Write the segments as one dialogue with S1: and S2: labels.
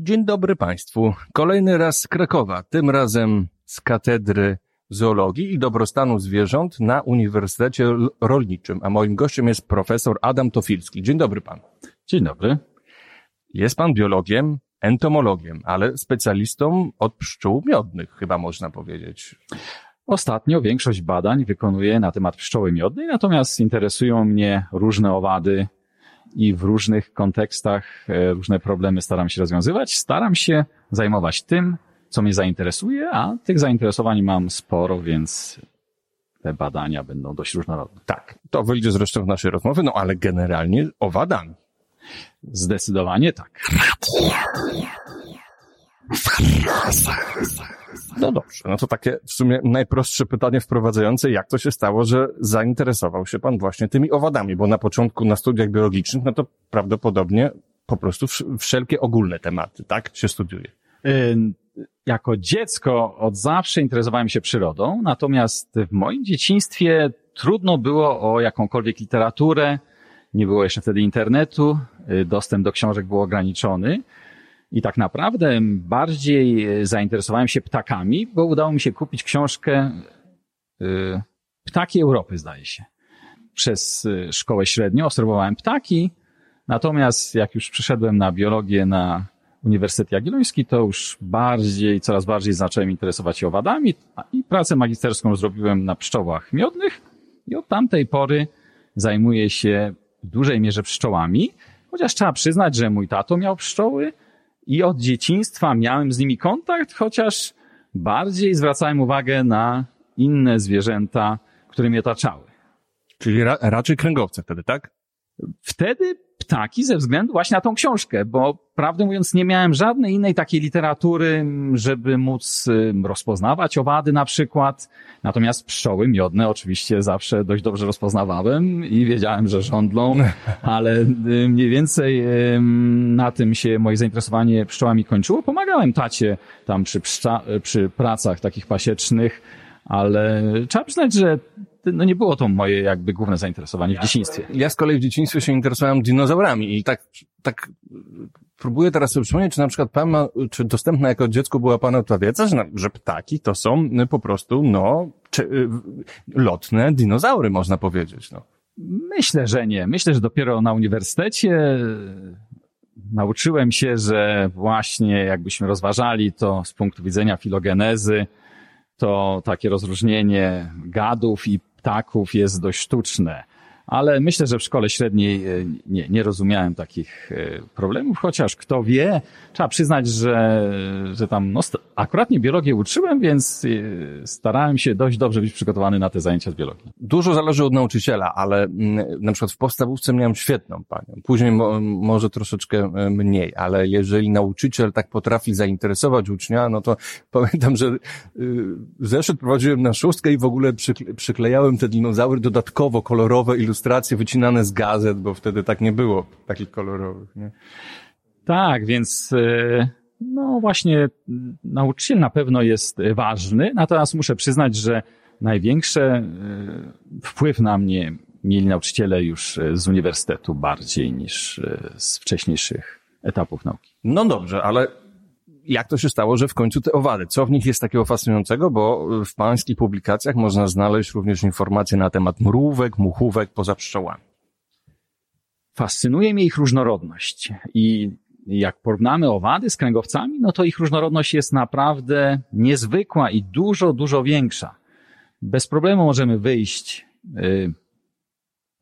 S1: Dzień dobry Państwu. Kolejny raz z Krakowa, tym razem z Katedry Zoologii i Dobrostanu Zwierząt na Uniwersytecie Rolniczym, a moim gościem jest profesor Adam Tofilski. Dzień dobry Pan.
S2: Dzień dobry.
S1: Jest Pan biologiem, entomologiem, ale specjalistą od pszczół miodnych, chyba można powiedzieć.
S2: Ostatnio większość badań wykonuję na temat pszczoły miodnej, natomiast interesują mnie różne owady i w różnych kontekstach e, różne problemy staram się rozwiązywać. Staram się zajmować tym, co mnie zainteresuje, a tych zainteresowań mam sporo, więc te badania będą dość różnorodne.
S1: Tak, to wyjdzie zresztą w naszej rozmowie, no ale generalnie owadami.
S2: Zdecydowanie tak.
S1: No dobrze, no to takie w sumie najprostsze pytanie wprowadzające, jak to się stało, że zainteresował się pan właśnie tymi owadami, bo na początku na studiach biologicznych, no to prawdopodobnie po prostu wszelkie ogólne tematy, tak, się studiuje.
S2: Jako dziecko od zawsze interesowałem się przyrodą, natomiast w moim dzieciństwie trudno było o jakąkolwiek literaturę, nie było jeszcze wtedy internetu, y, dostęp do książek był ograniczony. I tak naprawdę bardziej zainteresowałem się ptakami, bo udało mi się kupić książkę y, Ptaki Europy, zdaje się. Przez y, szkołę średnią obserwowałem ptaki, natomiast jak już przyszedłem na biologię na Uniwersytet Jagielloński, to już bardziej, coraz bardziej zacząłem interesować się owadami i pracę magisterską zrobiłem na pszczołach miodnych i od tamtej pory zajmuję się w dużej mierze pszczołami, chociaż trzeba przyznać, że mój tato miał pszczoły, i od dzieciństwa miałem z nimi kontakt, chociaż bardziej zwracałem uwagę na inne zwierzęta, które mnie otaczały.
S1: Czyli ra raczej kręgowce wtedy, tak?
S2: Wtedy ptaki ze względu właśnie na tą książkę, bo prawdę mówiąc nie miałem żadnej innej takiej literatury, żeby móc rozpoznawać owady na przykład. Natomiast pszczoły miodne oczywiście zawsze dość dobrze rozpoznawałem i wiedziałem, że żądlą, ale mniej więcej na tym się moje zainteresowanie pszczołami kończyło. Pomagałem tacie tam przy, przy pracach takich pasiecznych, ale trzeba przyznać, że no nie było to moje jakby główne zainteresowanie w dzieciństwie.
S1: Ja z kolei w dzieciństwie się interesowałem dinozaurami i tak, tak próbuję teraz sobie przypomnieć, czy na przykład pan ma, czy dostępna jako dziecko była pana ta wiedza, że, że ptaki to są po prostu, no, czy, y, lotne dinozaury, można powiedzieć, no.
S2: Myślę, że nie. Myślę, że dopiero na uniwersytecie nauczyłem się, że właśnie jakbyśmy rozważali to z punktu widzenia filogenezy, to takie rozróżnienie gadów i ptaków jest dość sztuczne ale myślę, że w szkole średniej e, nie, nie rozumiałem takich e, problemów, chociaż kto wie, trzeba przyznać, że, że tam no, akurat nie biologię uczyłem, więc e, starałem się dość dobrze być przygotowany na te zajęcia z biologii.
S1: Dużo zależy od nauczyciela, ale mm, na przykład w podstawówce miałem świetną panią, później mo, może troszeczkę mniej, ale jeżeli nauczyciel tak potrafi zainteresować ucznia, no to pamiętam, że zeszyt prowadziłem na szóstkę i w ogóle przyklejałem te dinozaury dodatkowo kolorowe, ilustracje ilustracje wycinane z gazet, bo wtedy tak nie było, takich kolorowych, nie?
S2: Tak, więc e, no właśnie nauczyciel na pewno jest ważny, natomiast muszę przyznać, że największy e, wpływ na mnie mieli nauczyciele już z uniwersytetu bardziej niż e, z wcześniejszych etapów nauki.
S1: No dobrze, ale jak to się stało, że w końcu te owady? Co w nich jest takiego fascynującego? Bo w pańskich publikacjach można znaleźć również informacje na temat mrówek, muchówek poza pszczołami.
S2: Fascynuje mnie ich różnorodność i jak porównamy owady z kręgowcami, no to ich różnorodność jest naprawdę niezwykła i dużo, dużo większa. Bez problemu możemy wyjść yy,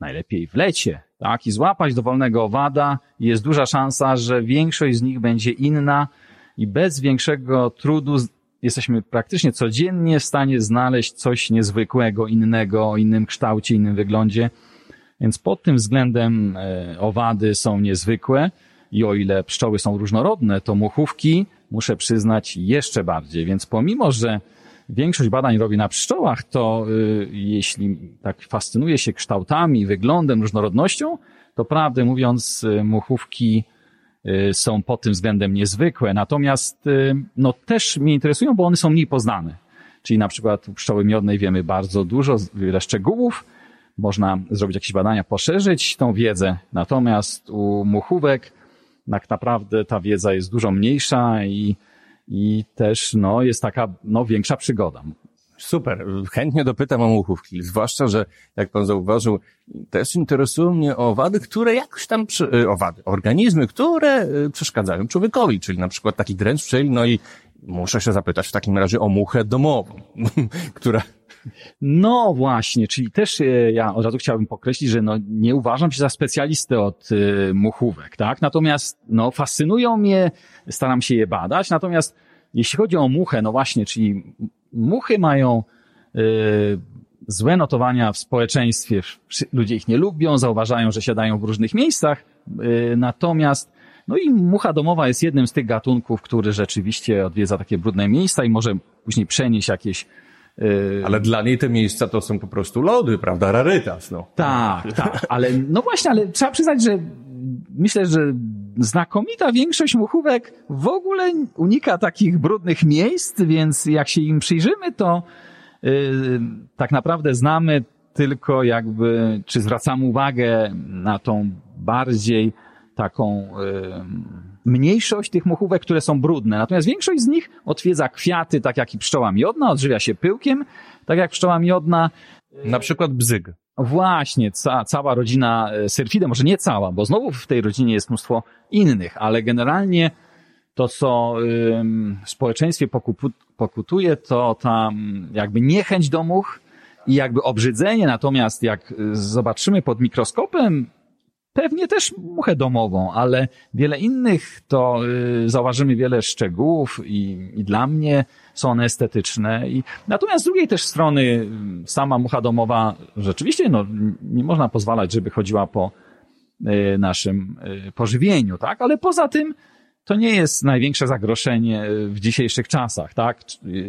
S2: najlepiej w lecie, tak, i złapać dowolnego owada. Jest duża szansa, że większość z nich będzie inna i bez większego trudu jesteśmy praktycznie codziennie w stanie znaleźć coś niezwykłego, innego, o innym kształcie, innym wyglądzie. Więc pod tym względem e, owady są niezwykłe i o ile pszczoły są różnorodne, to muchówki muszę przyznać jeszcze bardziej. Więc pomimo, że większość badań robi na pszczołach, to y, jeśli tak fascynuje się kształtami, wyglądem, różnorodnością, to prawdę mówiąc, y, muchówki są pod tym względem niezwykłe. Natomiast y, no, też mnie interesują, bo one są mniej poznane. Czyli na przykład u pszczoły miodnej wiemy bardzo dużo, wiele szczegółów. Można zrobić jakieś badania, poszerzyć tą wiedzę. Natomiast u muchówek tak naprawdę ta wiedza jest dużo mniejsza i, i też no, jest taka no, większa przygoda.
S1: Super. Chętnie dopytam o muchówki. Zwłaszcza, że jak pan zauważył, też interesują mnie owady, które jakoś tam, przy, y, owady, organizmy, które y, przeszkadzają człowiekowi, czyli na przykład taki dręcz pszczeli, no i muszę się zapytać w takim razie o muchę domową, która
S2: no właśnie, czyli też e, ja od razu chciałbym pokreślić, że no nie uważam się za specjalistę od y, muchówek, tak? Natomiast no fascynują mnie, staram się je badać, natomiast jeśli chodzi o muchę, no właśnie, czyli muchy mają y, złe notowania w społeczeństwie, ludzie ich nie lubią, zauważają, że siadają w różnych miejscach, y, natomiast no i mucha domowa jest jednym z tych gatunków, który rzeczywiście odwiedza takie brudne miejsca i może później przenieść jakieś
S1: Yy, ale dla niej te miejsca to są po prostu lody, prawda? Rarytas, no.
S2: Tak, tak, ale no właśnie, ale trzeba przyznać, że myślę, że znakomita większość muchówek w ogóle unika takich brudnych miejsc, więc jak się im przyjrzymy, to yy, tak naprawdę znamy tylko jakby, czy zwracamy uwagę na tą bardziej taką yy, mniejszość tych muchówek, które są brudne. Natomiast większość z nich odwiedza kwiaty, tak jak i pszczoła miodna, odżywia się pyłkiem, tak jak pszczoła miodna.
S1: Na przykład bzyg.
S2: Właśnie, ca, cała rodzina e, Syrfidy, może nie cała, bo znowu w tej rodzinie jest mnóstwo innych, ale generalnie to, co w społeczeństwie pokutuje, to ta jakby niechęć do much i jakby obrzydzenie, natomiast jak zobaczymy pod mikroskopem pewnie też muchę domową, ale wiele innych to y, zauważymy wiele szczegółów i, i dla mnie są one estetyczne. I, natomiast z drugiej też strony y, sama mucha domowa rzeczywiście no, nie można pozwalać, żeby chodziła po y, naszym pożywieniu, tak? Ale poza tym to nie jest największe zagrożenie w dzisiejszych czasach, tak?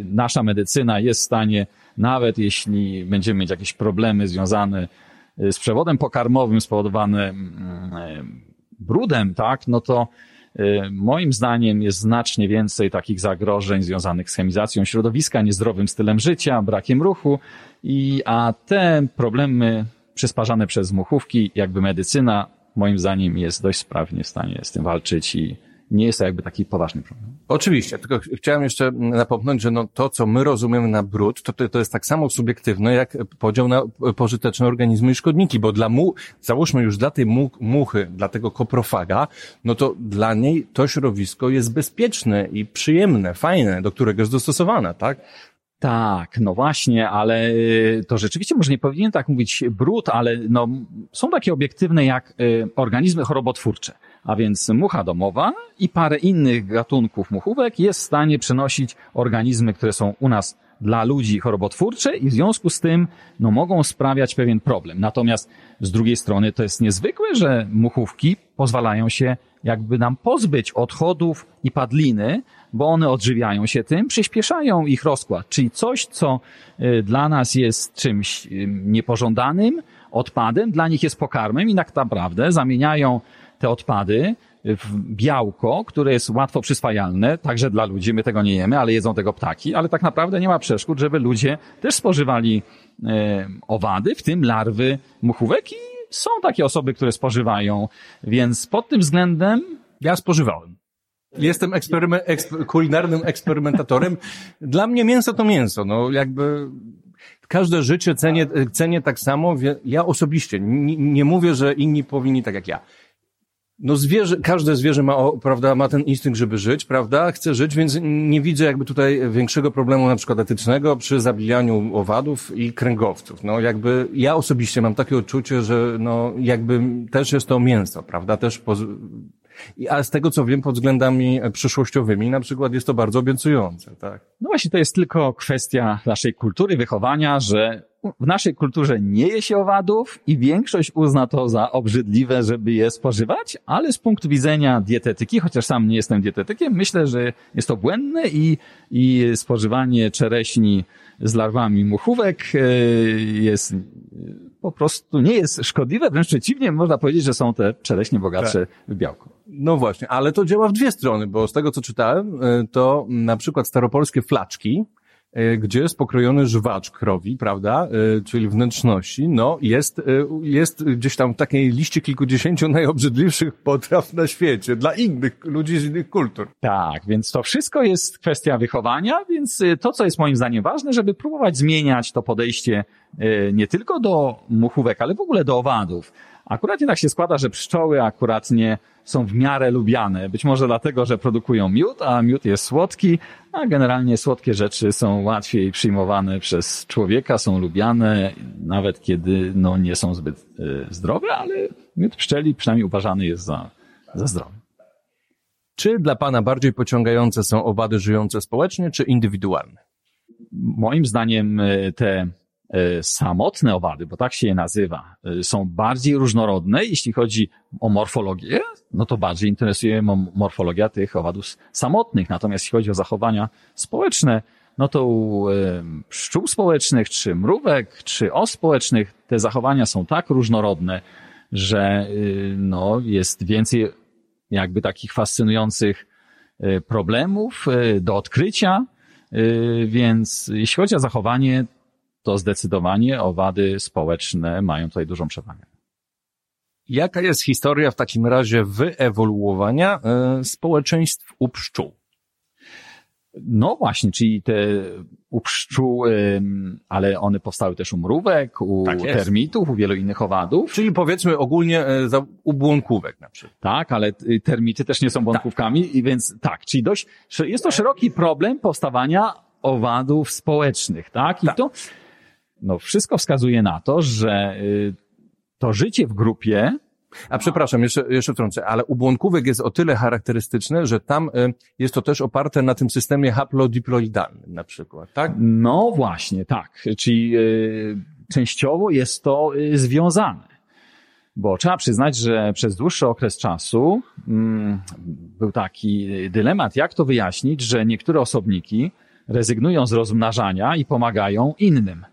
S2: Nasza medycyna jest w stanie, nawet jeśli będziemy mieć jakieś problemy związane Y, z przewodem pokarmowym spowodowanym mm, brudem, tak, no to y, moim zdaniem jest znacznie więcej takich zagrożeń związanych z chemizacją środowiska, niezdrowym stylem życia, brakiem ruchu i a te problemy przysparzane przez muchówki, jakby medycyna moim zdaniem jest dość sprawnie w stanie z tym walczyć i nie jest to jakby taki poważny problem.
S1: Oczywiście, tylko chciałem jeszcze napomnieć, że no to, co my rozumiemy na brud, to, to jest tak samo subiektywne, jak podział na pożyteczne organizmy i szkodniki, bo dla mu, załóżmy już dla tej muchy, dla tego koprofaga, no to dla niej to środowisko jest bezpieczne i przyjemne, fajne, do którego jest dostosowane, tak?
S2: Tak, no właśnie, ale y, to rzeczywiście może nie powinien tak mówić brud, ale no, są takie obiektywne jak y, organizmy chorobotwórcze. A więc mucha domowa i parę innych gatunków muchówek jest w stanie przenosić organizmy, które są u nas dla ludzi chorobotwórcze i w związku z tym no, mogą sprawiać pewien problem. Natomiast z drugiej strony to jest niezwykłe, że muchówki pozwalają się jakby nam pozbyć odchodów i padliny, bo one odżywiają się tym, przyspieszają ich rozkład, czyli coś, co y, dla nas jest czymś y, niepożądanym, odpadem, dla nich jest pokarmem i tak naprawdę zamieniają te odpady w białko, które jest łatwo przyswajalne, także dla ludzi, my tego nie jemy, ale jedzą tego ptaki, ale tak naprawdę nie ma przeszkód, żeby ludzie też spożywali e, owady, w tym larwy muchówek i są takie osoby, które spożywają, więc pod tym względem...
S1: Ja spożywałem. Jestem eksperyme, eksp kulinarnym eksperymentatorem. Dla mnie mięso to mięso. No jakby każde życie cenię, cenię tak samo. Ja osobiście nie, nie mówię, że inni powinni tak jak ja. No zwierzę, każde zwierzę ma, prawda, ma ten instynkt, żeby żyć, prawda? Chce żyć, więc nie widzę jakby tutaj większego problemu na przykład etycznego przy zabijaniu owadów i kręgowców. No jakby ja osobiście mam takie odczucie, że no jakby też jest to mięso, prawda? Też poz... A z tego co wiem pod względami przyszłościowymi na przykład jest to bardzo obiecujące, tak?
S2: No właśnie to jest tylko kwestia naszej kultury, wychowania, że w naszej kulturze nie je się owadów i większość uzna to za obrzydliwe, żeby je spożywać, ale z punktu widzenia dietetyki, chociaż sam nie jestem dietetykiem, myślę, że jest to błędne i, i spożywanie czereśni z larwami muchówek e, jest po prostu nie jest szkodliwe, wręcz przeciwnie, można powiedzieć, że są te czereśnie bogatsze tak. w białko.
S1: No właśnie, ale to działa w dwie strony, bo z tego co czytałem, e, to na przykład staropolskie flaczki, e, gdzie spokrojony żwacz krowi, prawda, e, czyli wnętrzności, no jest, e, jest gdzieś tam w takiej liście kilkudziesięciu najobrzydliwszych potraw na świecie dla innych ludzi z innych kultur.
S2: Tak, więc to wszystko jest kwestia wychowania, więc to, co jest moim zdaniem ważne, żeby próbować zmieniać to podejście nie tylko do muchówek, ale w ogóle do owadów. Akurat nie tak się składa, że pszczoły akuratnie są w miarę lubiane. Być może dlatego, że produkują miód, a miód jest słodki, a generalnie słodkie rzeczy są łatwiej przyjmowane przez człowieka, są lubiane, nawet kiedy no, nie są zbyt y, zdrowe, ale miód pszczeli przynajmniej uważany jest za, za zdrowy.
S1: Czy dla Pana bardziej pociągające są owady żyjące społecznie, czy indywidualne?
S2: Moim zdaniem y, te E, samotne owady, bo tak się je nazywa, e, są bardziej różnorodne. Jeśli chodzi o morfologię, no to bardziej interesuje morfologia tych owadów samotnych. Natomiast jeśli chodzi o zachowania społeczne, no to u e, pszczół społecznych, czy mrówek, czy os społecznych, te zachowania są tak różnorodne, że no, jest więcej jakby takich fascynujących problemów do odkrycia. Więc jeśli chodzi o zachowanie, to zdecydowanie owady społeczne mają tutaj dużą przewagę.
S1: Jaka jest historia w takim razie wyewoluowania y, społeczeństw u pszczół?
S2: No właśnie, czyli te u pszczół, ale one powstały też u mrówek, u tak termitów, u wielu innych owadów.
S1: Czyli powiedzmy ogólnie e, u błąkówek na przykład.
S2: Tak, ale y, termity też nie są błąkówkami, tak. i więc tak, czyli dość, jest to szeroki problem powstawania owadów społecznych, tak? I tak. to no wszystko wskazuje na to, że y, to życie w grupie
S1: a przepraszam, jeszcze, jeszcze wtrącę, ale u błąkówek jest o tyle charakterystyczne, że tam y, jest to też oparte na tym systemie haplodiploidalnym na przykład, tak?
S2: No właśnie, tak. Czyli y, częściowo jest to związane. Bo trzeba przyznać, że przez dłuższy okres czasu mm, był taki dylemat, jak to wyjaśnić, że niektóre osobniki rezygnują z rozmnażania i pomagają innym.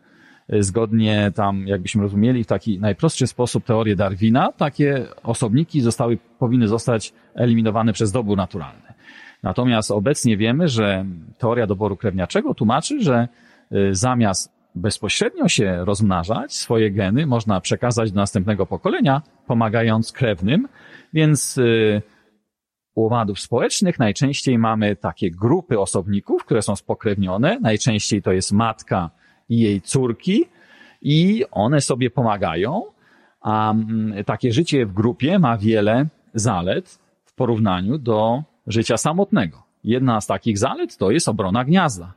S2: E, zgodnie tam, jakbyśmy rozumieli w taki najprostszy sposób teorię Darwina, takie osobniki zostały, powinny zostać eliminowane przez dobór naturalny. Natomiast obecnie wiemy, że teoria doboru krewniaczego tłumaczy, że e, zamiast bezpośrednio się rozmnażać, swoje geny można przekazać do następnego pokolenia, pomagając krewnym, więc e, u owadów społecznych najczęściej mamy takie grupy osobników, które są spokrewnione. Najczęściej to jest matka i jej córki i one sobie pomagają, a mm, takie życie w grupie ma wiele zalet w porównaniu do życia samotnego. Jedna z takich zalet to jest obrona gniazda.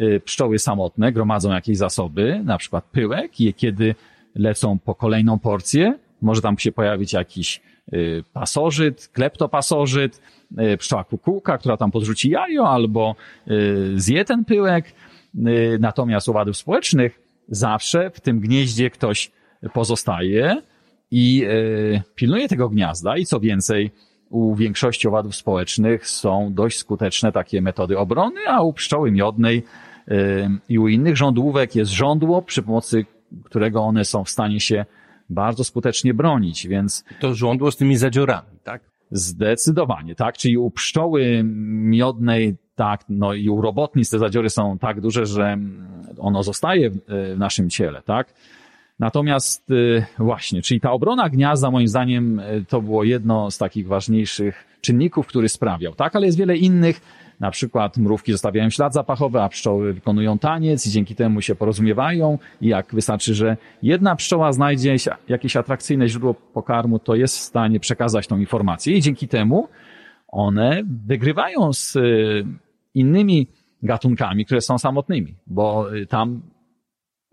S2: Y, pszczoły samotne gromadzą jakieś zasoby, na przykład pyłek i kiedy lecą po kolejną porcję, może tam się pojawić jakiś y, pasożyt, kleptopasożyt, y, pszczoła kukułka, która tam podrzuci jajo albo zje ten pyłek, natomiast owadów społecznych zawsze w tym gnieździe ktoś pozostaje i y, pilnuje tego gniazda i co więcej, u większości owadów społecznych są dość skuteczne takie metody obrony, a u pszczoły miodnej y, i u innych żądłówek jest żądło, przy pomocy którego one są w stanie się bardzo skutecznie bronić, więc...
S1: To żądło z tymi zadziorami, tak?
S2: Zdecydowanie, tak? Czyli u pszczoły miodnej tak, no i u robotnic te zadziory są tak duże, że ono zostaje w naszym ciele, tak? Natomiast y, właśnie, czyli ta obrona gniazda moim zdaniem y, to było jedno z takich ważniejszych czynników, który sprawiał, tak? Ale jest wiele innych, na przykład mrówki zostawiają ślad zapachowy, a pszczoły wykonują taniec i dzięki temu się porozumiewają. I jak wystarczy, że jedna pszczoła znajdzie jakieś atrakcyjne źródło pokarmu, to jest w stanie przekazać tą informację. I dzięki temu one wygrywają z y, innymi gatunkami, które są samotnymi, bo y, tam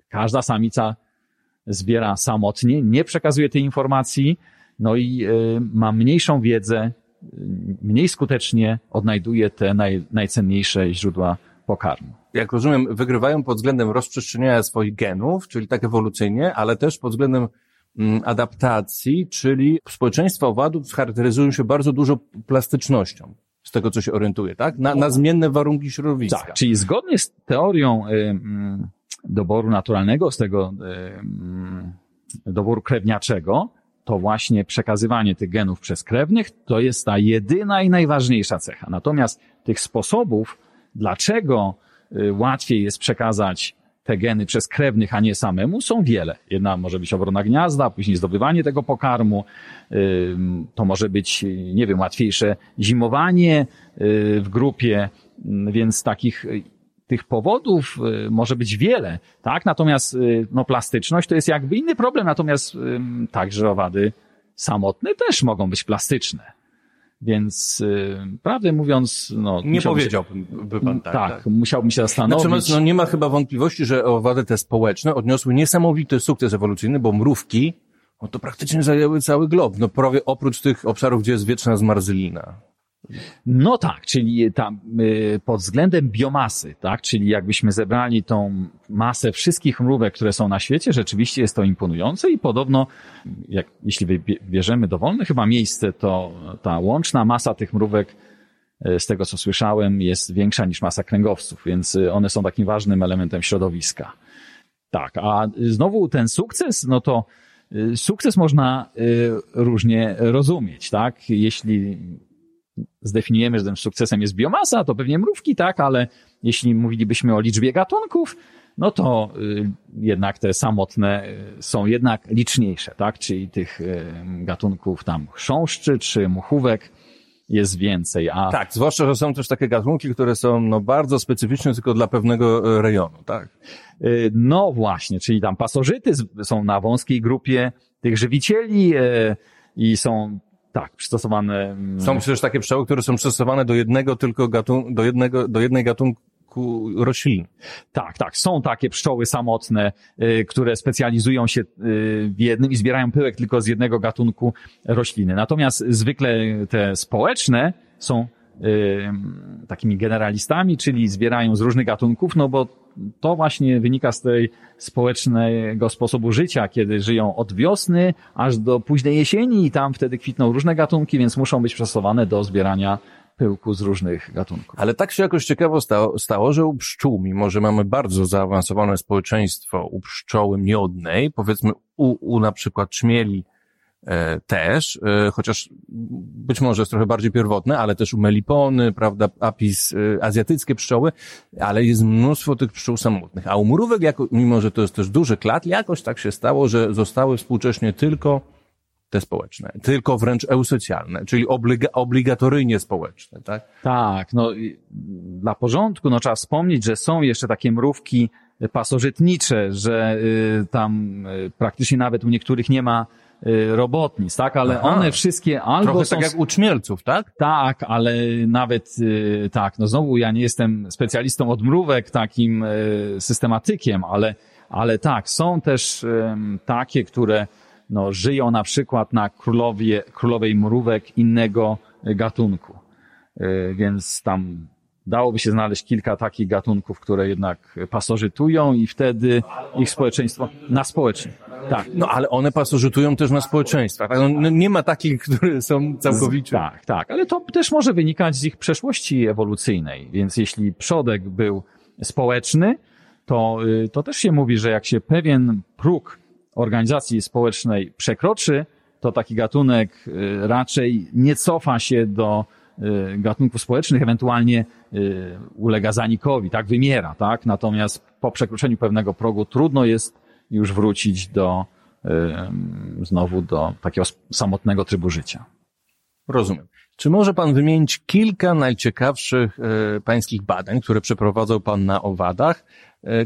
S2: każda samica zbiera samotnie, nie przekazuje tej informacji, no i y, ma mniejszą wiedzę, mniej skutecznie odnajduje te naj, najcenniejsze źródła pokarmu.
S1: Jak rozumiem, wygrywają pod względem rozprzestrzeniania swoich genów, czyli tak ewolucyjnie, ale też pod względem mm, adaptacji, czyli społeczeństwa owadów charakteryzują się bardzo dużo plastycznością z tego, co się orientuje, tak? Na, na zmienne warunki środowiska.
S2: Tak, czyli zgodnie z teorią y, doboru naturalnego, z tego y, doboru krewniaczego, to właśnie przekazywanie tych genów przez krewnych to jest ta jedyna i najważniejsza cecha. Natomiast tych sposobów, dlaczego y, łatwiej jest przekazać te geny przez krewnych, a nie samemu, są wiele. Jedna może być obrona gniazda, później zdobywanie tego pokarmu, to może być, nie wiem, łatwiejsze zimowanie w grupie, więc takich tych powodów może być wiele, tak? Natomiast no, plastyczność to jest jakby inny problem, natomiast także owady samotne też mogą być plastyczne. Więc y, prawdę mówiąc, no.
S1: Nie powiedziałbym, by pan tak.
S2: Tak, tak. musiałbym się zastanowić.
S1: Natomiast no, nie ma chyba wątpliwości, że owady te społeczne odniosły niesamowity sukces ewolucyjny, bo mrówki, no to praktycznie zajęły cały glob. No prawie oprócz tych obszarów, gdzie jest wieczna zmarzlina.
S2: No tak, czyli tam y, pod względem biomasy, tak, czyli jakbyśmy zebrali tą masę wszystkich mrówek, które są na świecie, rzeczywiście jest to imponujące i podobno, jak, jeśli bierzemy dowolne chyba miejsce, to ta łączna masa tych mrówek, y, z tego co słyszałem, jest większa niż masa kręgowców, więc y, one są takim ważnym elementem środowiska. Tak, a znowu ten sukces, no to sukces można różnie rozumieć, tak? Jeśli zdefiniujemy, że tym sukcesem jest biomasa, to pewnie mrówki, tak, ale jeśli mówilibyśmy o liczbie gatunków, no to y, jednak te samotne y, są jednak liczniejsze, tak, czyli tych y, gatunków tam chrząszczy czy muchówek jest więcej. A...
S1: Tak, zwłaszcza, że są też takie gatunki, które są no, bardzo specyficzne tylko dla pewnego rejonu, tak?
S2: No właśnie, czyli tam pasożyty są na wąskiej grupie tych żywicieli i są tak, przystosowane.
S1: Mm, są przecież takie pszczoły, które są przystosowane do jednego tylko gatunku, do jednego, do jednej gatunku roślin.
S2: Tak, tak. Są takie pszczoły samotne, y, które specjalizują się y, w jednym i zbierają pyłek tylko z jednego gatunku rośliny. Natomiast zwykle te społeczne są takimi generalistami, czyli zbierają z różnych gatunków, no bo to właśnie wynika z tej społecznego sposobu życia, kiedy żyją od wiosny aż do późnej jesieni i tam wtedy kwitną różne gatunki, więc muszą być przystosowane do zbierania pyłku z różnych gatunków.
S1: Ale tak się jakoś ciekawo stało, stało, że u pszczół, mimo że mamy bardzo zaawansowane społeczeństwo u pszczoły miodnej, powiedzmy u, u na przykład czmieli też, e, chociaż być może jest trochę bardziej pierwotne, ale też u melipony, prawda, apis, e, azjatyckie pszczoły, ale jest mnóstwo tych pszczół samotnych. A u mrówek, jako, mimo że to jest też duży klat, jakoś tak się stało, że zostały współcześnie tylko te społeczne, tylko wręcz eusocjalne, czyli obliga, obligatoryjnie społeczne, tak?
S2: Tak, no dla porządku, no trzeba wspomnieć, że są jeszcze takie mrówki pasożytnicze, że y, tam y, praktycznie nawet u niektórych nie ma robotnic, tak? Ale Aha. one wszystkie albo
S1: Trochę
S2: są...
S1: tak jak uczmielców, tak?
S2: Tak, ale nawet y, tak, no znowu ja nie jestem specjalistą od mrówek, takim y, systematykiem, ale, ale tak, są też takie, które no, żyją na przykład na królowie, królowej mrówek innego gatunku. Więc tam dałoby się znaleźć kilka takich gatunków, które jednak pasożytują i wtedy ich społeczeństwo na społecznie.
S1: Tak. No ale one pasożytują też na społeczeństwach. Tak? No, nie ma takich, które są całkowicie.
S2: Tak, tak, ale to też może wynikać z ich przeszłości ewolucyjnej. Więc jeśli przodek był społeczny, to, y, to też się mówi, że jak się pewien próg organizacji społecznej przekroczy, to taki gatunek y, raczej nie cofa się do gatunków społecznych ewentualnie y, ulega zanikowi, tak, wymiera, tak? Natomiast po przekroczeniu pewnego progu trudno jest już wrócić do, y, znowu do takiego samotnego trybu życia.
S1: Rozumiem. Czy może Pan wymienić kilka najciekawszych pańskich badań, które przeprowadzał Pan na owadach,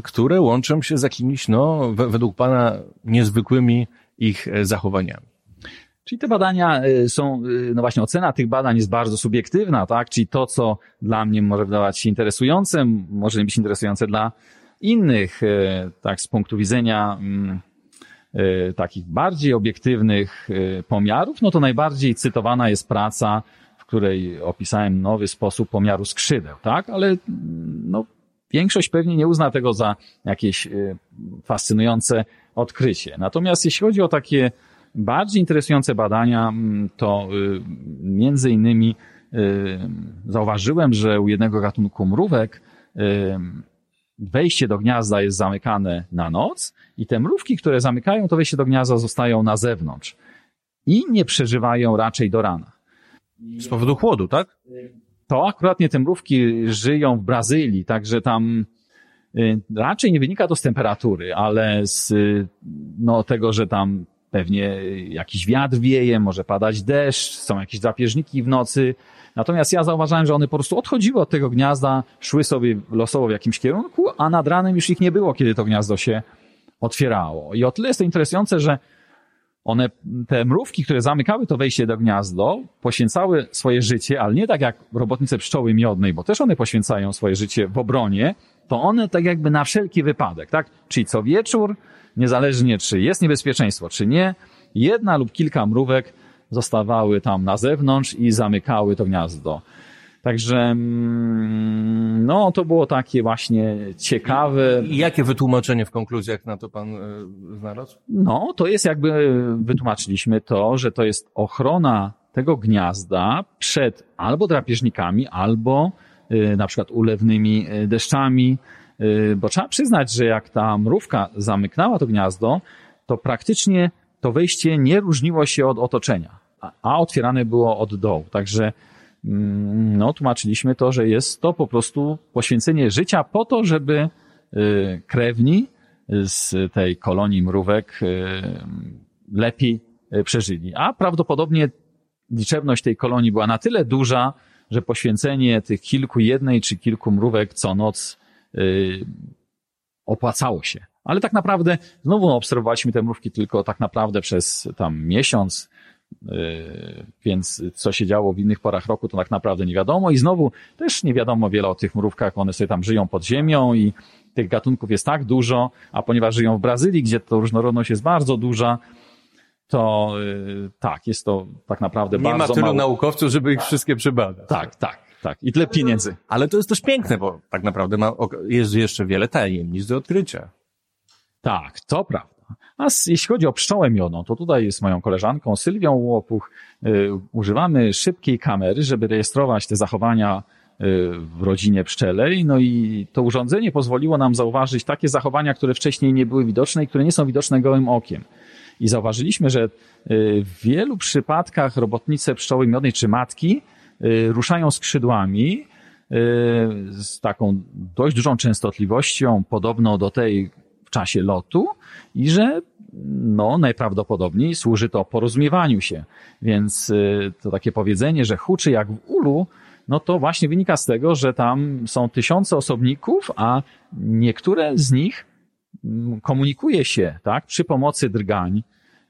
S1: które łączą się z jakimiś, no, według Pana niezwykłymi ich zachowaniami?
S2: Czyli te badania y, są, y, no właśnie ocena tych badań jest bardzo subiektywna, tak? Czyli to, co dla mnie może wydawać się interesujące, może nie być interesujące dla innych, y, tak, z punktu widzenia mm, takich bardziej obiektywnych pomiarów, no to najbardziej cytowana jest praca, w której opisałem nowy sposób pomiaru skrzydeł, tak? Ale mm, no, większość pewnie nie uzna tego za jakieś fascynujące odkrycie. Natomiast jeśli chodzi o takie Bardziej interesujące badania mm, to y, między innymi y, zauważyłem, że u jednego gatunku mrówek y, wejście do gniazda jest zamykane na noc i te mrówki, które zamykają to wejście do gniazda zostają na zewnątrz i nie przeżywają raczej do rana.
S1: Z powodu chłodu, tak?
S2: To akurat nie te mrówki żyją w Brazylii, także tam raczej nie wynika to z temperatury, ale z no, tego, że tam pewnie jakiś wiatr wieje, może padać deszcz, są jakieś drapieżniki w nocy. Natomiast ja zauważałem, że one po prostu odchodziły od tego gniazda, szły sobie losowo w jakimś kierunku, a nad ranem już ich nie było, kiedy to gniazdo się otwierało. I o tyle jest to interesujące, że one, te mrówki, które zamykały to wejście do gniazdo, poświęcały swoje życie, ale nie tak jak robotnice pszczoły miodnej, bo też one poświęcają swoje życie w obronie, to one tak jakby na wszelki wypadek, tak? Czyli co wieczór, niezależnie czy jest niebezpieczeństwo, czy nie, jedna lub kilka mrówek zostawały tam na zewnątrz i zamykały to gniazdo. Także mm, no, to było takie właśnie ciekawe.
S1: I jakie wytłumaczenie w konkluzjach na to pan y, znalazł?
S2: No, to jest jakby, wytłumaczyliśmy to, że to jest ochrona tego gniazda przed albo drapieżnikami, albo y, na przykład ulewnymi y, deszczami, bo trzeba przyznać, że jak ta mrówka zamyknęła to gniazdo, to praktycznie to wejście nie różniło się od otoczenia, a otwierane było od dołu. Także Mm, no, tłumaczyliśmy to, że jest to po prostu poświęcenie życia po to, żeby y, krewni z tej kolonii mrówek y, lepiej y, przeżyli. A prawdopodobnie liczebność tej kolonii była na tyle duża, że poświęcenie tych kilku jednej czy kilku mrówek co noc opłacało się. Ale tak naprawdę znowu obserwowaliśmy te mrówki tylko tak naprawdę przez tam miesiąc, Yy, więc co się działo w innych porach roku, to tak naprawdę nie wiadomo. I znowu też nie wiadomo wiele o tych mrówkach. One sobie tam żyją pod ziemią i tych gatunków jest tak dużo, a ponieważ żyją w Brazylii, gdzie to różnorodność jest bardzo duża, to yy, tak, jest to tak naprawdę
S1: nie
S2: bardzo
S1: Nie ma tylu
S2: mało.
S1: naukowców, żeby ich wszystkie przebadać.
S2: Tak, tak, tak. I tyle pieniędzy.
S1: Ale to jest też piękne, bo tak naprawdę ma, jest jeszcze wiele tajemnic do odkrycia.
S2: Tak, to prawda. A jeśli chodzi o pszczołę miodą, to tutaj z moją koleżanką Sylwią Łopuch y, używamy szybkiej kamery, żeby rejestrować te zachowania y, w rodzinie pszczelej. No i to urządzenie pozwoliło nam zauważyć takie zachowania, które wcześniej nie były widoczne i które nie są widoczne gołym okiem. I zauważyliśmy, że y, w wielu przypadkach robotnice pszczoły miodnej czy matki ruszają skrzydłami z taką dość dużą częstotliwością, podobną do tej w czasie lotu i że no, najprawdopodobniej służy to porozumiewaniu się. Więc y, to takie powiedzenie, że huczy jak w ulu, no to właśnie wynika z tego, że tam są tysiące osobników, a niektóre z nich mm, komunikuje się, tak, przy pomocy drgań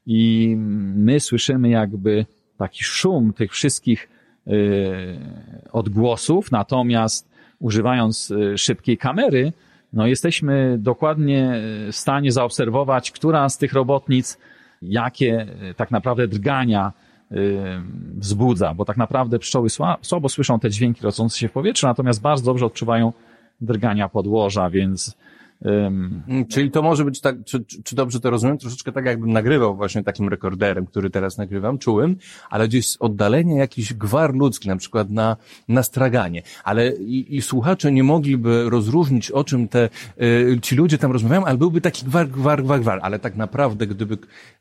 S2: i my słyszymy jakby taki szum tych wszystkich y, odgłosów, natomiast używając y, szybkiej kamery, no jesteśmy dokładnie w stanie zaobserwować, która z tych robotnic jakie tak naprawdę drgania wzbudza, bo tak naprawdę pszczoły słabo słyszą te dźwięki rosnące się w powietrzu, natomiast bardzo dobrze odczuwają drgania podłoża, więc
S1: Um, Czyli to może być tak, czy, czy dobrze to rozumiem, troszeczkę tak jakbym nagrywał właśnie takim rekorderem, który teraz nagrywam, czułym, ale gdzieś z oddalenia jakiś gwar ludzki, na przykład na, na straganie. Ale i, i słuchacze nie mogliby rozróżnić, o czym te, y, ci ludzie tam rozmawiają, ale byłby taki gwar, gwar, gwar, gwar. Ale tak naprawdę, gdyby,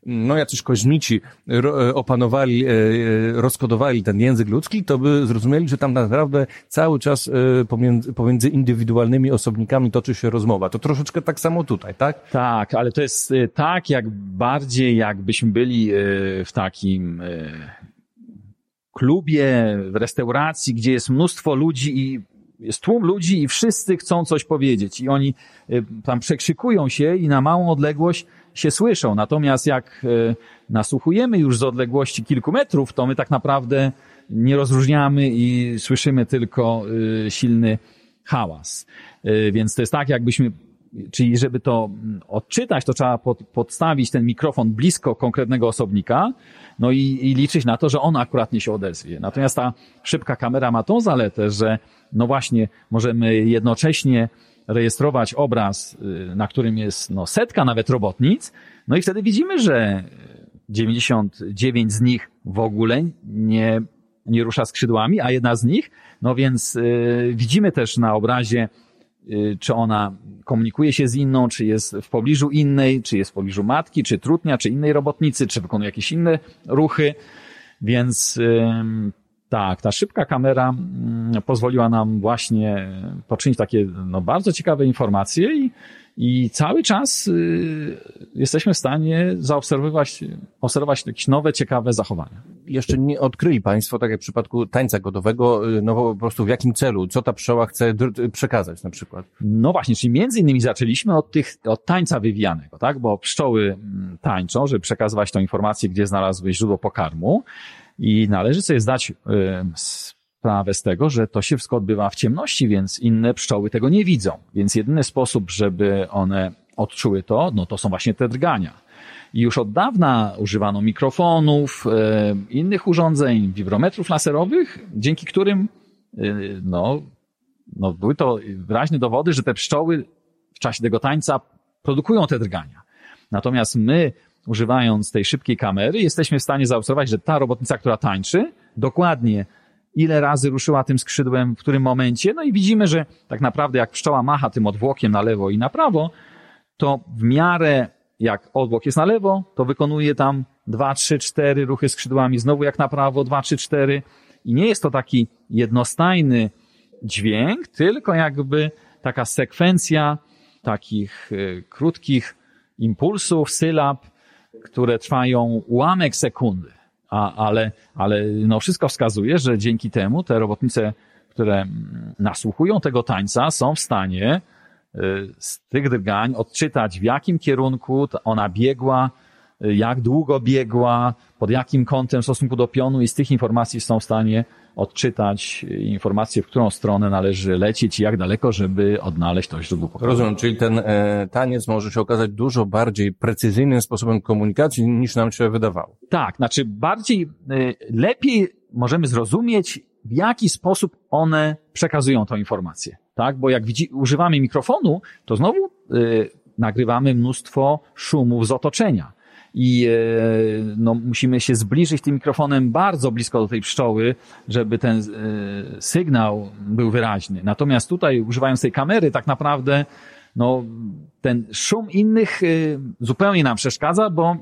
S1: no jacyś koźmici ro, opanowali, y, rozkodowali ten język ludzki, to by zrozumieli, że tam naprawdę cały czas y, pomiędzy, pomiędzy indywidualnymi osobnikami toczy się rozmowa. To troszeczkę tak samo tutaj, tak?
S2: Tak, ale to jest y, tak, jak bardziej jakbyśmy byli y, w takim y, klubie, w restauracji, gdzie jest mnóstwo ludzi i jest tłum ludzi i wszyscy chcą coś powiedzieć i oni tam przekrzykują się i na małą odległość się słyszą. Natomiast jak nasłuchujemy już z odległości kilku metrów, to my tak naprawdę nie rozróżniamy i słyszymy tylko silny hałas. Więc to jest tak, jakbyśmy czyli żeby to odczytać, to trzeba pod, podstawić ten mikrofon blisko konkretnego osobnika, no i, i liczyć na to, że on akuratnie się odezwie. Natomiast ta szybka kamera ma tą zaletę, że no właśnie możemy jednocześnie rejestrować obraz, y, na którym jest no, setka nawet robotnic, no i wtedy widzimy, że 99 z nich w ogóle nie, nie rusza skrzydłami, a jedna z nich, no więc y, widzimy też na obrazie czy ona komunikuje się z inną, czy jest w pobliżu innej, czy jest w pobliżu matki, czy trutnia, czy innej robotnicy, czy wykonuje jakieś inne ruchy. Więc Tak, ta szybka kamera mm, pozwoliła nam właśnie poczynić takie no, bardzo ciekawe informacje i, i cały czas y, jesteśmy w stanie zaobserwować obserwować jakieś nowe, ciekawe zachowania.
S1: Jeszcze nie odkryli Państwo, tak jak w przypadku tańca godowego, y, no po prostu w jakim celu, co ta pszczoła chce przekazać na przykład?
S2: No właśnie, czyli między innymi zaczęliśmy od tych, od tańca wywijanego, tak? Bo pszczoły mm, tańczą, żeby przekazywać tą informację, gdzie znalazły źródło pokarmu i należy sobie zdać y, sprawę z tego, że to się wszystko odbywa w ciemności, więc inne pszczoły tego nie widzą. Więc jedyny sposób, żeby one odczuły to, no to są właśnie te drgania. I już od dawna używano mikrofonów, e, innych urządzeń, wibrometrów laserowych, dzięki którym e, no, no, były to wyraźne dowody, że te pszczoły w czasie tego tańca produkują te drgania. Natomiast my, używając tej szybkiej kamery, jesteśmy w stanie zaobserwować, że ta robotnica, która tańczy, dokładnie ile razy ruszyła tym skrzydłem, w którym momencie. No i widzimy, że tak naprawdę jak pszczoła macha tym odwłokiem na lewo i na prawo, to w miarę jak odwłok jest na lewo, to wykonuje tam dwa, trzy, cztery ruchy skrzydłami, znowu jak na prawo, dwa, trzy, cztery. I nie jest to taki jednostajny dźwięk, tylko jakby taka sekwencja takich y, krótkich impulsów, sylab, które trwają ułamek sekundy. A, ale, ale no wszystko wskazuje, że dzięki temu te robotnice, które nasłuchują tego tańca, są w stanie y, z tych drgań odczytać, w jakim kierunku ona biegła, y, jak długo biegła, pod jakim kątem w stosunku do pionu i z tych informacji są w stanie odczytać informację, w którą stronę należy lecieć i jak daleko, żeby odnaleźć to źródło pokoju.
S1: Rozumiem, czyli ten e, taniec może się okazać dużo bardziej precyzyjnym sposobem komunikacji niż nam się wydawało.
S2: Tak, znaczy bardziej, e, lepiej możemy zrozumieć, w jaki sposób one przekazują tą informację. Tak, bo jak widzi, używamy mikrofonu, to znowu e, nagrywamy mnóstwo szumów z otoczenia i e, no, musimy się zbliżyć tym mikrofonem bardzo blisko do tej pszczoły, żeby ten e, sygnał był wyraźny. Natomiast tutaj, używając tej kamery, tak naprawdę no, ten szum innych e, zupełnie nam przeszkadza, bo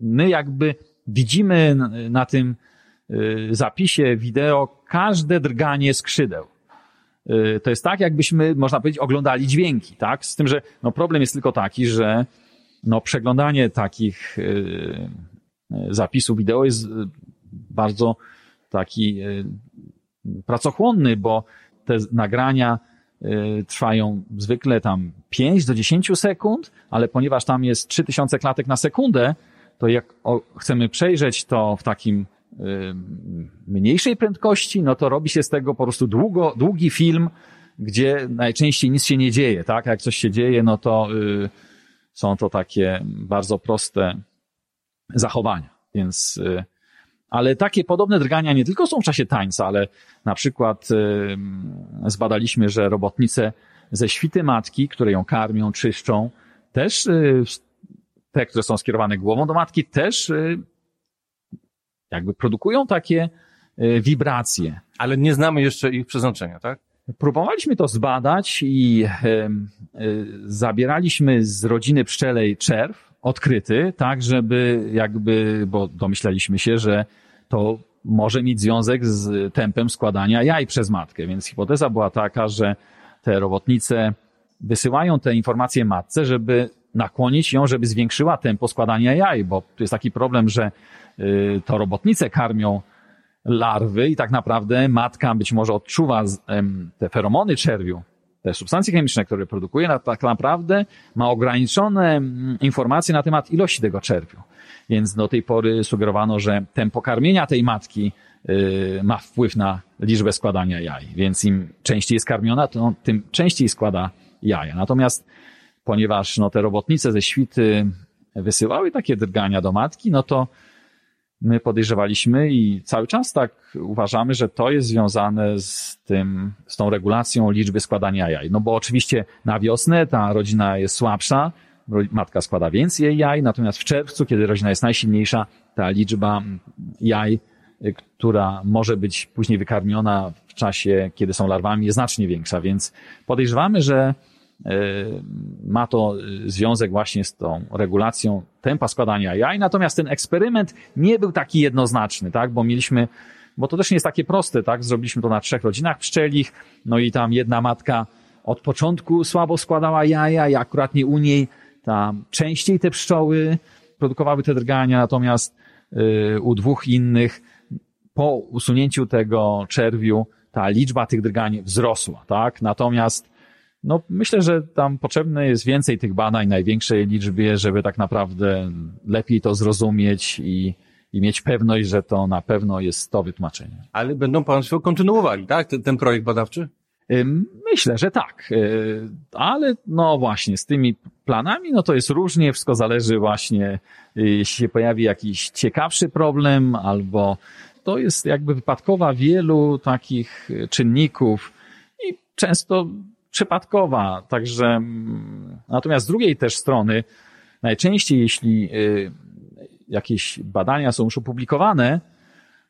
S2: my jakby widzimy na tym zapisie wideo każde drganie skrzydeł. To jest tak, jakbyśmy, można powiedzieć, oglądali dźwięki, tak? Z tym, że no problem jest tylko taki, że no, przeglądanie takich y, y, zapisów wideo jest y, bardzo taki pracochłonny, bo te nagrania trwają zwykle tam 5 do 10 sekund, ale ponieważ tam jest 3000 klatek na sekundę, to jak chcemy przejrzeć to w takim mniejszej prędkości, no to robi się z tego po prostu długo, długi film, gdzie najczęściej nic się nie dzieje, tak? Jak coś się dzieje, no to są to takie bardzo proste zachowania. Więc, y, ale takie podobne drgania nie tylko są w czasie tańca, ale na przykład y, zbadaliśmy, że robotnice ze świty matki, które ją karmią, czyszczą, też y, te, które są skierowane głową do matki, też jakby produkują takie wibracje.
S1: Ale nie znamy jeszcze ich przeznaczenia, tak?
S2: Próbowaliśmy to zbadać i e, zabieraliśmy z rodziny pszczelej czerw odkryty, tak, żeby jakby, bo domyślaliśmy się, że to może mieć związek z tempem składania jaj przez matkę, więc hipoteza była taka, że te robotnice wysyłają te informacje matce, żeby nakłonić ją, żeby zwiększyła tempo składania jaj, bo tu jest taki problem, że y, to robotnice karmią larwy i tak naprawdę matka być może odczuwa te feromony czerwiu, te substancje chemiczne, które produkuje, tak naprawdę ma ograniczone informacje na temat ilości tego czerwiu. Więc do tej pory sugerowano, że tempo karmienia tej matki y, ma wpływ na liczbę składania jaj. Więc im częściej jest karmiona, to tym częściej składa jaja. Natomiast ponieważ no, te robotnice ze świty wysyłały takie drgania do matki, no to my podejrzewaliśmy i cały czas tak uważamy, że to jest związane z tym, z tą regulacją liczby składania jaj. No bo oczywiście na wiosnę ta rodzina jest słabsza, matka składa więcej jaj, natomiast w czerwcu, kiedy rodzina jest najsilniejsza, ta liczba jaj, y, która może być później wykarmiona w czasie, kiedy są larwami, jest znacznie większa, więc podejrzewamy, że ma to związek właśnie z tą regulacją tempa składania jaj. Natomiast ten eksperyment nie był taki jednoznaczny, tak? Bo mieliśmy bo to też nie jest takie proste, tak? Zrobiliśmy to na trzech rodzinach pszczelich, no i tam jedna matka od początku słabo składała jaja i akurat nie u niej tam częściej te pszczoły produkowały te drgania, natomiast y, u dwóch innych po usunięciu tego czerwiu ta liczba tych drgań wzrosła, tak? Natomiast no, myślę, że tam potrzebne jest więcej tych badań, największej liczbie, żeby tak naprawdę lepiej to zrozumieć i, i mieć pewność, że to na pewno jest to wytłumaczenie.
S1: Ale będą Państwo kontynuowali, tak, ten, ten projekt badawczy?
S2: Myślę, że tak, y, ale no właśnie, z tymi planami, no to jest różnie, wszystko zależy właśnie, y, jeśli się pojawi jakiś ciekawszy problem, albo to jest jakby wypadkowa wielu takich czynników i często przypadkowa, także mm, natomiast z drugiej też strony, najczęściej jeśli y, jakieś badania są już opublikowane,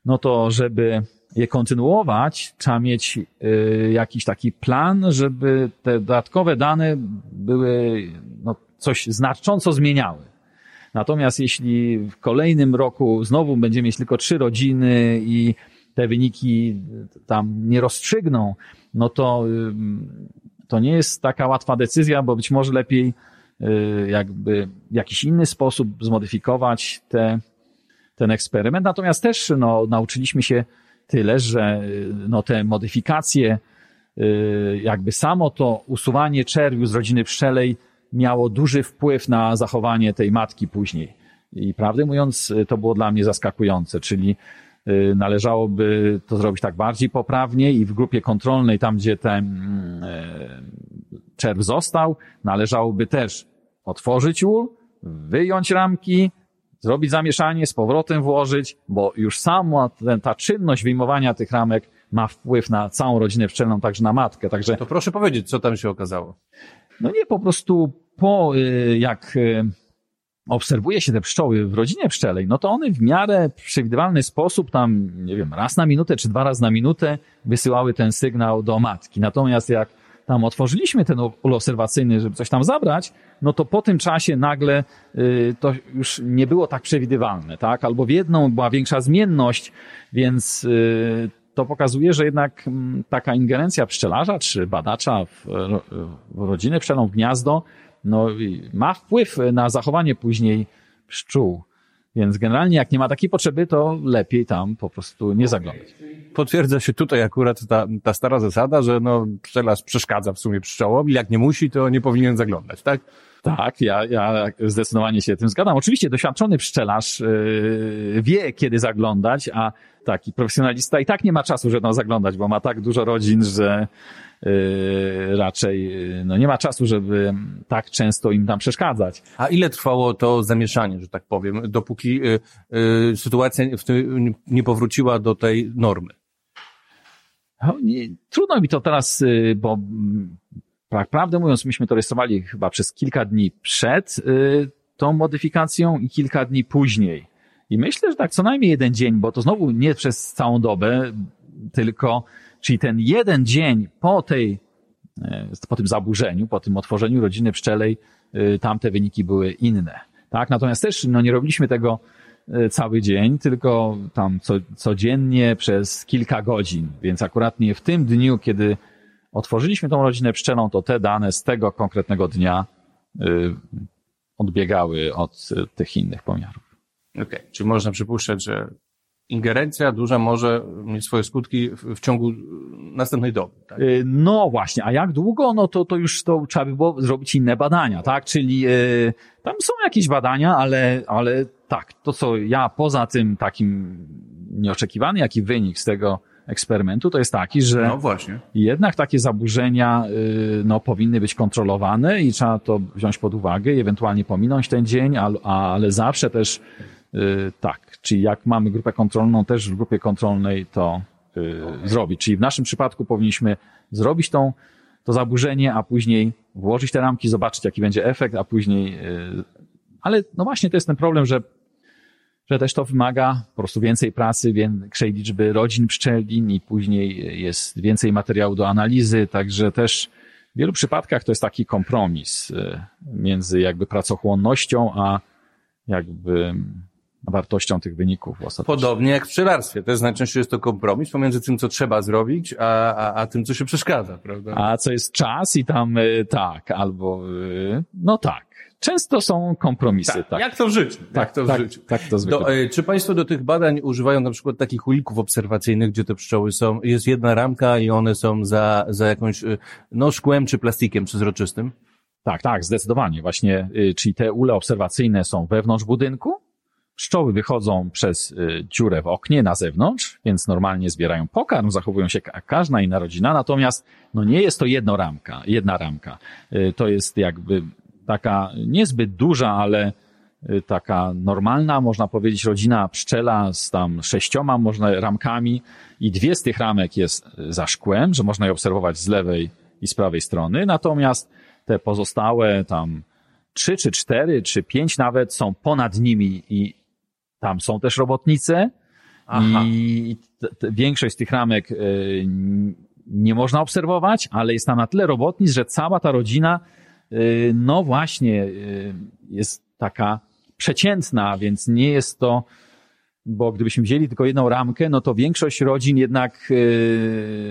S2: no to żeby je kontynuować, trzeba mieć y, jakiś taki plan, żeby te dodatkowe dane były no, coś znacząco zmieniały. Natomiast jeśli w kolejnym roku znowu będziemy mieć tylko trzy rodziny i te wyniki tam nie rozstrzygną, no to to nie jest taka łatwa decyzja, bo być może lepiej y, jakby w jakiś inny sposób zmodyfikować te, ten eksperyment. Natomiast też no, nauczyliśmy się tyle, że y, no, te modyfikacje, y, jakby samo to usuwanie czerwiu z rodziny pszczelej miało duży wpływ na zachowanie tej matki później. I prawdę mówiąc, to było dla mnie zaskakujące, czyli należałoby to zrobić tak bardziej poprawnie i w grupie kontrolnej, tam gdzie ten e, czerw został, należałoby też otworzyć ul, wyjąć ramki, zrobić zamieszanie, z powrotem włożyć, bo już sama ta czynność wyjmowania tych ramek ma wpływ na całą rodzinę pszczelną, także na matkę. Także...
S1: To proszę powiedzieć, co tam się okazało.
S2: No nie, po prostu po y, jak y, obserwuje się te pszczoły w rodzinie pszczelej, no to one w miarę przewidywalny sposób tam, nie wiem, raz na minutę czy dwa razy na minutę wysyłały ten sygnał do matki. Natomiast jak tam otworzyliśmy ten ul obserwacyjny, żeby coś tam zabrać, no to po tym czasie nagle y, to już nie było tak przewidywalne, tak? Albo w jedną była większa zmienność, więc y, to pokazuje, że jednak m, taka ingerencja pszczelarza czy badacza w, w rodzinę pszczelą, w gniazdo, no, ma wpływ na zachowanie później pszczół. Więc generalnie jak nie ma takiej potrzeby, to lepiej tam po prostu nie zaglądać.
S1: Potwierdza się tutaj akurat ta, ta stara zasada, że no, pszczelarz przeszkadza w sumie pszczołom i jak nie musi, to nie powinien zaglądać, tak?
S2: Tak, ja, ja zdecydowanie się tym zgadzam. Oczywiście doświadczony pszczelarz yy, wie, kiedy zaglądać, a taki profesjonalista i tak nie ma czasu, żeby zaglądać, bo ma tak dużo rodzin, że yy, raczej yy, no nie ma czasu, żeby tak często im tam przeszkadzać.
S1: A ile trwało to zamieszanie, że tak powiem, dopóki yy, yy, sytuacja w tym nie powróciła do tej normy?
S2: No, nie, trudno mi to teraz, yy, bo tak prawdę mówiąc, myśmy to rejestrowali chyba przez kilka dni przed yy, tą modyfikacją i kilka dni później. I myślę, że tak co najmniej jeden dzień, bo to znowu nie przez całą dobę, tylko, czyli ten jeden dzień po tej, yy, po tym zaburzeniu, po tym otworzeniu rodziny pszczelej, yy, tamte wyniki były inne. Tak? Natomiast też, no nie robiliśmy tego yy, cały dzień, tylko tam co, codziennie przez kilka godzin, więc akurat nie w tym dniu, kiedy otworzyliśmy tą rodzinę pszczelą, to te dane z tego konkretnego dnia y, odbiegały od y, tych innych pomiarów.
S1: Okej, okay. czyli można przypuszczać, że ingerencja duża może mieć swoje skutki w, ciągu następnej doby. Tak?
S2: Y, no właśnie, a jak długo, no to, to już to trzeba by było zrobić inne badania, tak? Czyli yy, tam są jakieś badania, ale, ale tak, to co ja poza tym takim nieoczekiwany, jaki wynik z tego eksperymentu to jest taki, że
S1: no właśnie.
S2: jednak takie zaburzenia y, no, powinny być kontrolowane i trzeba to wziąć pod uwagę i ewentualnie pominąć ten dzień, ale, ale zawsze też y, tak, czyli jak mamy grupę kontrolną, też w grupie kontrolnej to okay. zrobić. Czyli w naszym przypadku powinniśmy zrobić tą, to zaburzenie, a później włożyć te ramki, zobaczyć jaki będzie efekt, a później ale no właśnie to jest ten problem, że że też to wymaga po prostu więcej pracy, większej liczby rodzin pszczelin i później jest więcej materiału do analizy, także też w wielu przypadkach to jest taki kompromis e, między jakby pracochłonnością, a jakby wartością tych wyników.
S1: Podobnie jak w pszczelarstwie. Też najczęściej jest to kompromis pomiędzy tym, co trzeba zrobić, a, a, a tym, co się przeszkadza, prawda?
S2: A co jest czas i tam y, tak, albo y, no tak. Często są kompromisy. Tak, tak.
S1: Jak to w życiu?
S2: Tak,
S1: to
S2: w tak, życiu. Tak to zwykle.
S1: Do, e, czy Państwo do tych badań używają na przykład takich ulików obserwacyjnych, gdzie te pszczoły są, jest jedna ramka i one są za, za jakąś, e, no szkłem czy plastikiem przezroczystym?
S2: Tak, tak, zdecydowanie. Właśnie, y, czyli te ule obserwacyjne są wewnątrz budynku, Pszczoły wychodzą przez y, dziurę w oknie na zewnątrz, więc normalnie zbierają pokarm, zachowują się jak każda inna rodzina, natomiast no nie jest to jedno ramka, jedna ramka. Y, to jest jakby taka niezbyt duża, ale y, taka normalna, można powiedzieć, rodzina pszczela z tam sześcioma można ramkami. I dwie z tych ramek jest za szkłem, że można je obserwować z lewej i z prawej strony, natomiast te pozostałe tam trzy, czy cztery, czy pięć nawet są ponad nimi i tam są też robotnice. Aha. i większość z tych ramek y, nie można obserwować, ale jest tam na tyle robotnic, że cała ta rodzina, no właśnie, y, jest taka przeciętna, więc nie jest to, bo gdybyśmy wzięli tylko jedną ramkę, no to większość rodzin jednak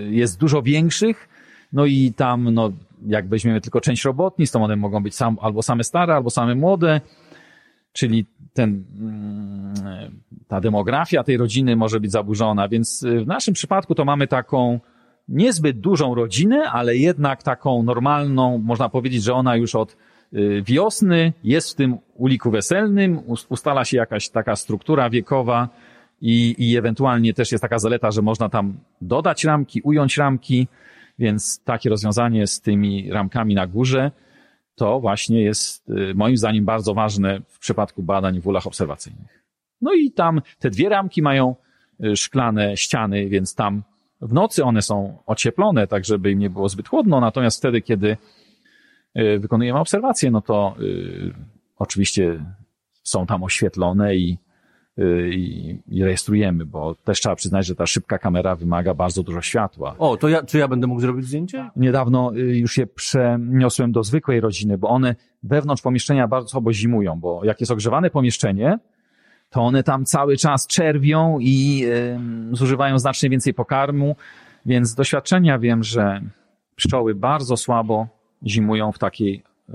S2: jest dużo większych, no i tam, no, jak weźmiemy tylko część robotnic, to one mogą być sam, albo same stare, albo same młode, czyli ten, mm, ta demografia tej rodziny może być zaburzona, więc y, w naszym przypadku to mamy taką niezbyt dużą rodzinę, ale jednak taką normalną, można powiedzieć, że ona już od y, wiosny jest w tym uliku weselnym, ustala się jakaś taka struktura wiekowa i, i ewentualnie też jest taka zaleta, że można tam dodać ramki, ująć ramki, więc takie rozwiązanie z tymi ramkami na górze to właśnie jest y, moim zdaniem bardzo ważne w przypadku badań w ulach obserwacyjnych. No i tam te dwie ramki mają y, szklane ściany, więc tam w nocy one są ocieplone, tak żeby im nie było zbyt chłodno, natomiast wtedy, kiedy y, wykonujemy obserwacje, no to oczywiście są tam oświetlone i Y, i, i rejestrujemy, bo też trzeba przyznać, że ta szybka kamera wymaga bardzo dużo światła.
S1: O, to ja, czy ja będę mógł zrobić zdjęcie?
S2: Niedawno już je przeniosłem do zwykłej rodziny, bo one wewnątrz pomieszczenia bardzo słabo zimują, bo jak jest ogrzewane pomieszczenie, to one tam cały czas czerwią i zużywają znacznie więcej pokarmu, więc z doświadczenia wiem, że pszczoły bardzo słabo zimują w takiej y,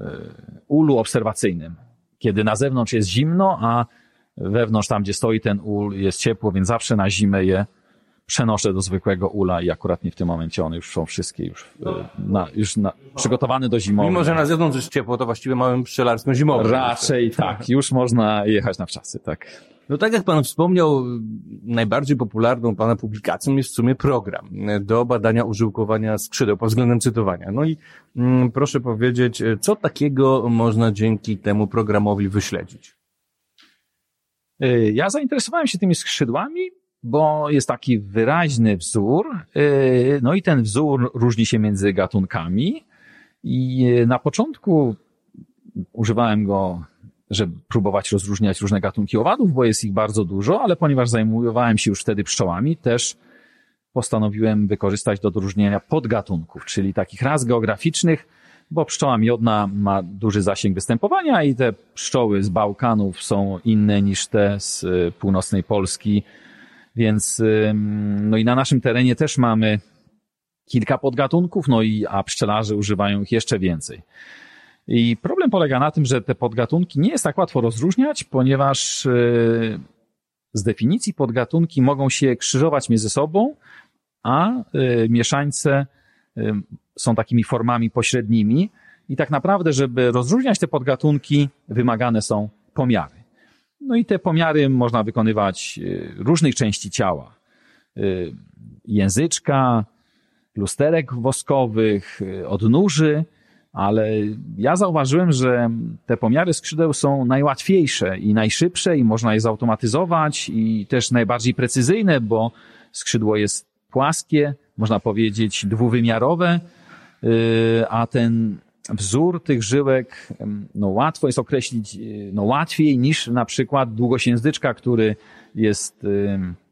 S2: ulu obserwacyjnym, kiedy na zewnątrz jest zimno, a wewnątrz, tam gdzie stoi ten ul, jest ciepło, więc zawsze na zimę je przenoszę do zwykłego ula i akurat nie w tym momencie one już są wszystkie już, na, już na, przygotowane do zimowy.
S1: Mimo, że na zewnątrz jest ciepło, to właściwie mamy pszczelarską zimową.
S2: Raczej tak, już można jechać na wczasy, tak.
S1: No tak jak Pan wspomniał, najbardziej popularną Pana publikacją jest w sumie program do badania użyłkowania skrzydeł pod względem cytowania. No i mm, proszę powiedzieć, co takiego można dzięki temu programowi wyśledzić?
S2: Y, ja zainteresowałem się tymi skrzydłami, bo jest taki wyraźny wzór, y, no i ten wzór różni się między gatunkami. I y, na początku używałem go, żeby próbować rozróżniać różne gatunki owadów, bo jest ich bardzo dużo, ale ponieważ zajmowałem się już wtedy pszczołami, też postanowiłem wykorzystać do odróżnienia podgatunków, czyli takich raz geograficznych, bo pszczoła miodna ma duży zasięg występowania i te pszczoły z Bałkanów są inne niż te z y, północnej Polski, więc no i na naszym terenie też mamy kilka podgatunków, no i a pszczelarze używają ich jeszcze więcej. I problem polega na tym, że te podgatunki nie jest tak łatwo rozróżniać, ponieważ y, z definicji podgatunki mogą się krzyżować między sobą, a y, mieszańce są takimi formami pośrednimi i tak naprawdę, żeby rozróżniać te podgatunki, wymagane są pomiary. No i te pomiary można wykonywać y, różnych części ciała. Y, języczka, lusterek woskowych, y, odnóży, ale ja zauważyłem, że te pomiary skrzydeł są najłatwiejsze i najszybsze i można je zautomatyzować i też najbardziej precyzyjne, bo skrzydło jest płaskie, można powiedzieć dwuwymiarowe, a ten wzór tych żyłek no, łatwo jest określić y, no, łatwiej niż na przykład długość języczka, który jest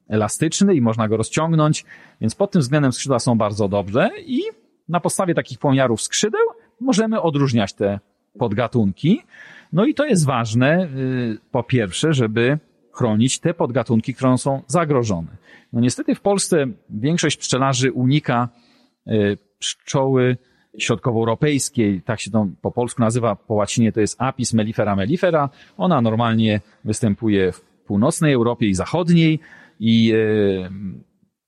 S2: elastyczny i można go rozciągnąć, więc pod tym względem skrzydła są bardzo dobrze i na podstawie takich pomiarów skrzydeł możemy odróżniać te podgatunki. No i to jest ważne, y, po pierwsze, żeby chronić te podgatunki, które są zagrożone. No niestety w Polsce większość pszczelarzy unika pszczoły środkowoeuropejskiej, tak się to po polsku nazywa, po łacinie to jest Apis mellifera mellifera. Ona normalnie występuje w północnej Europie i zachodniej i e,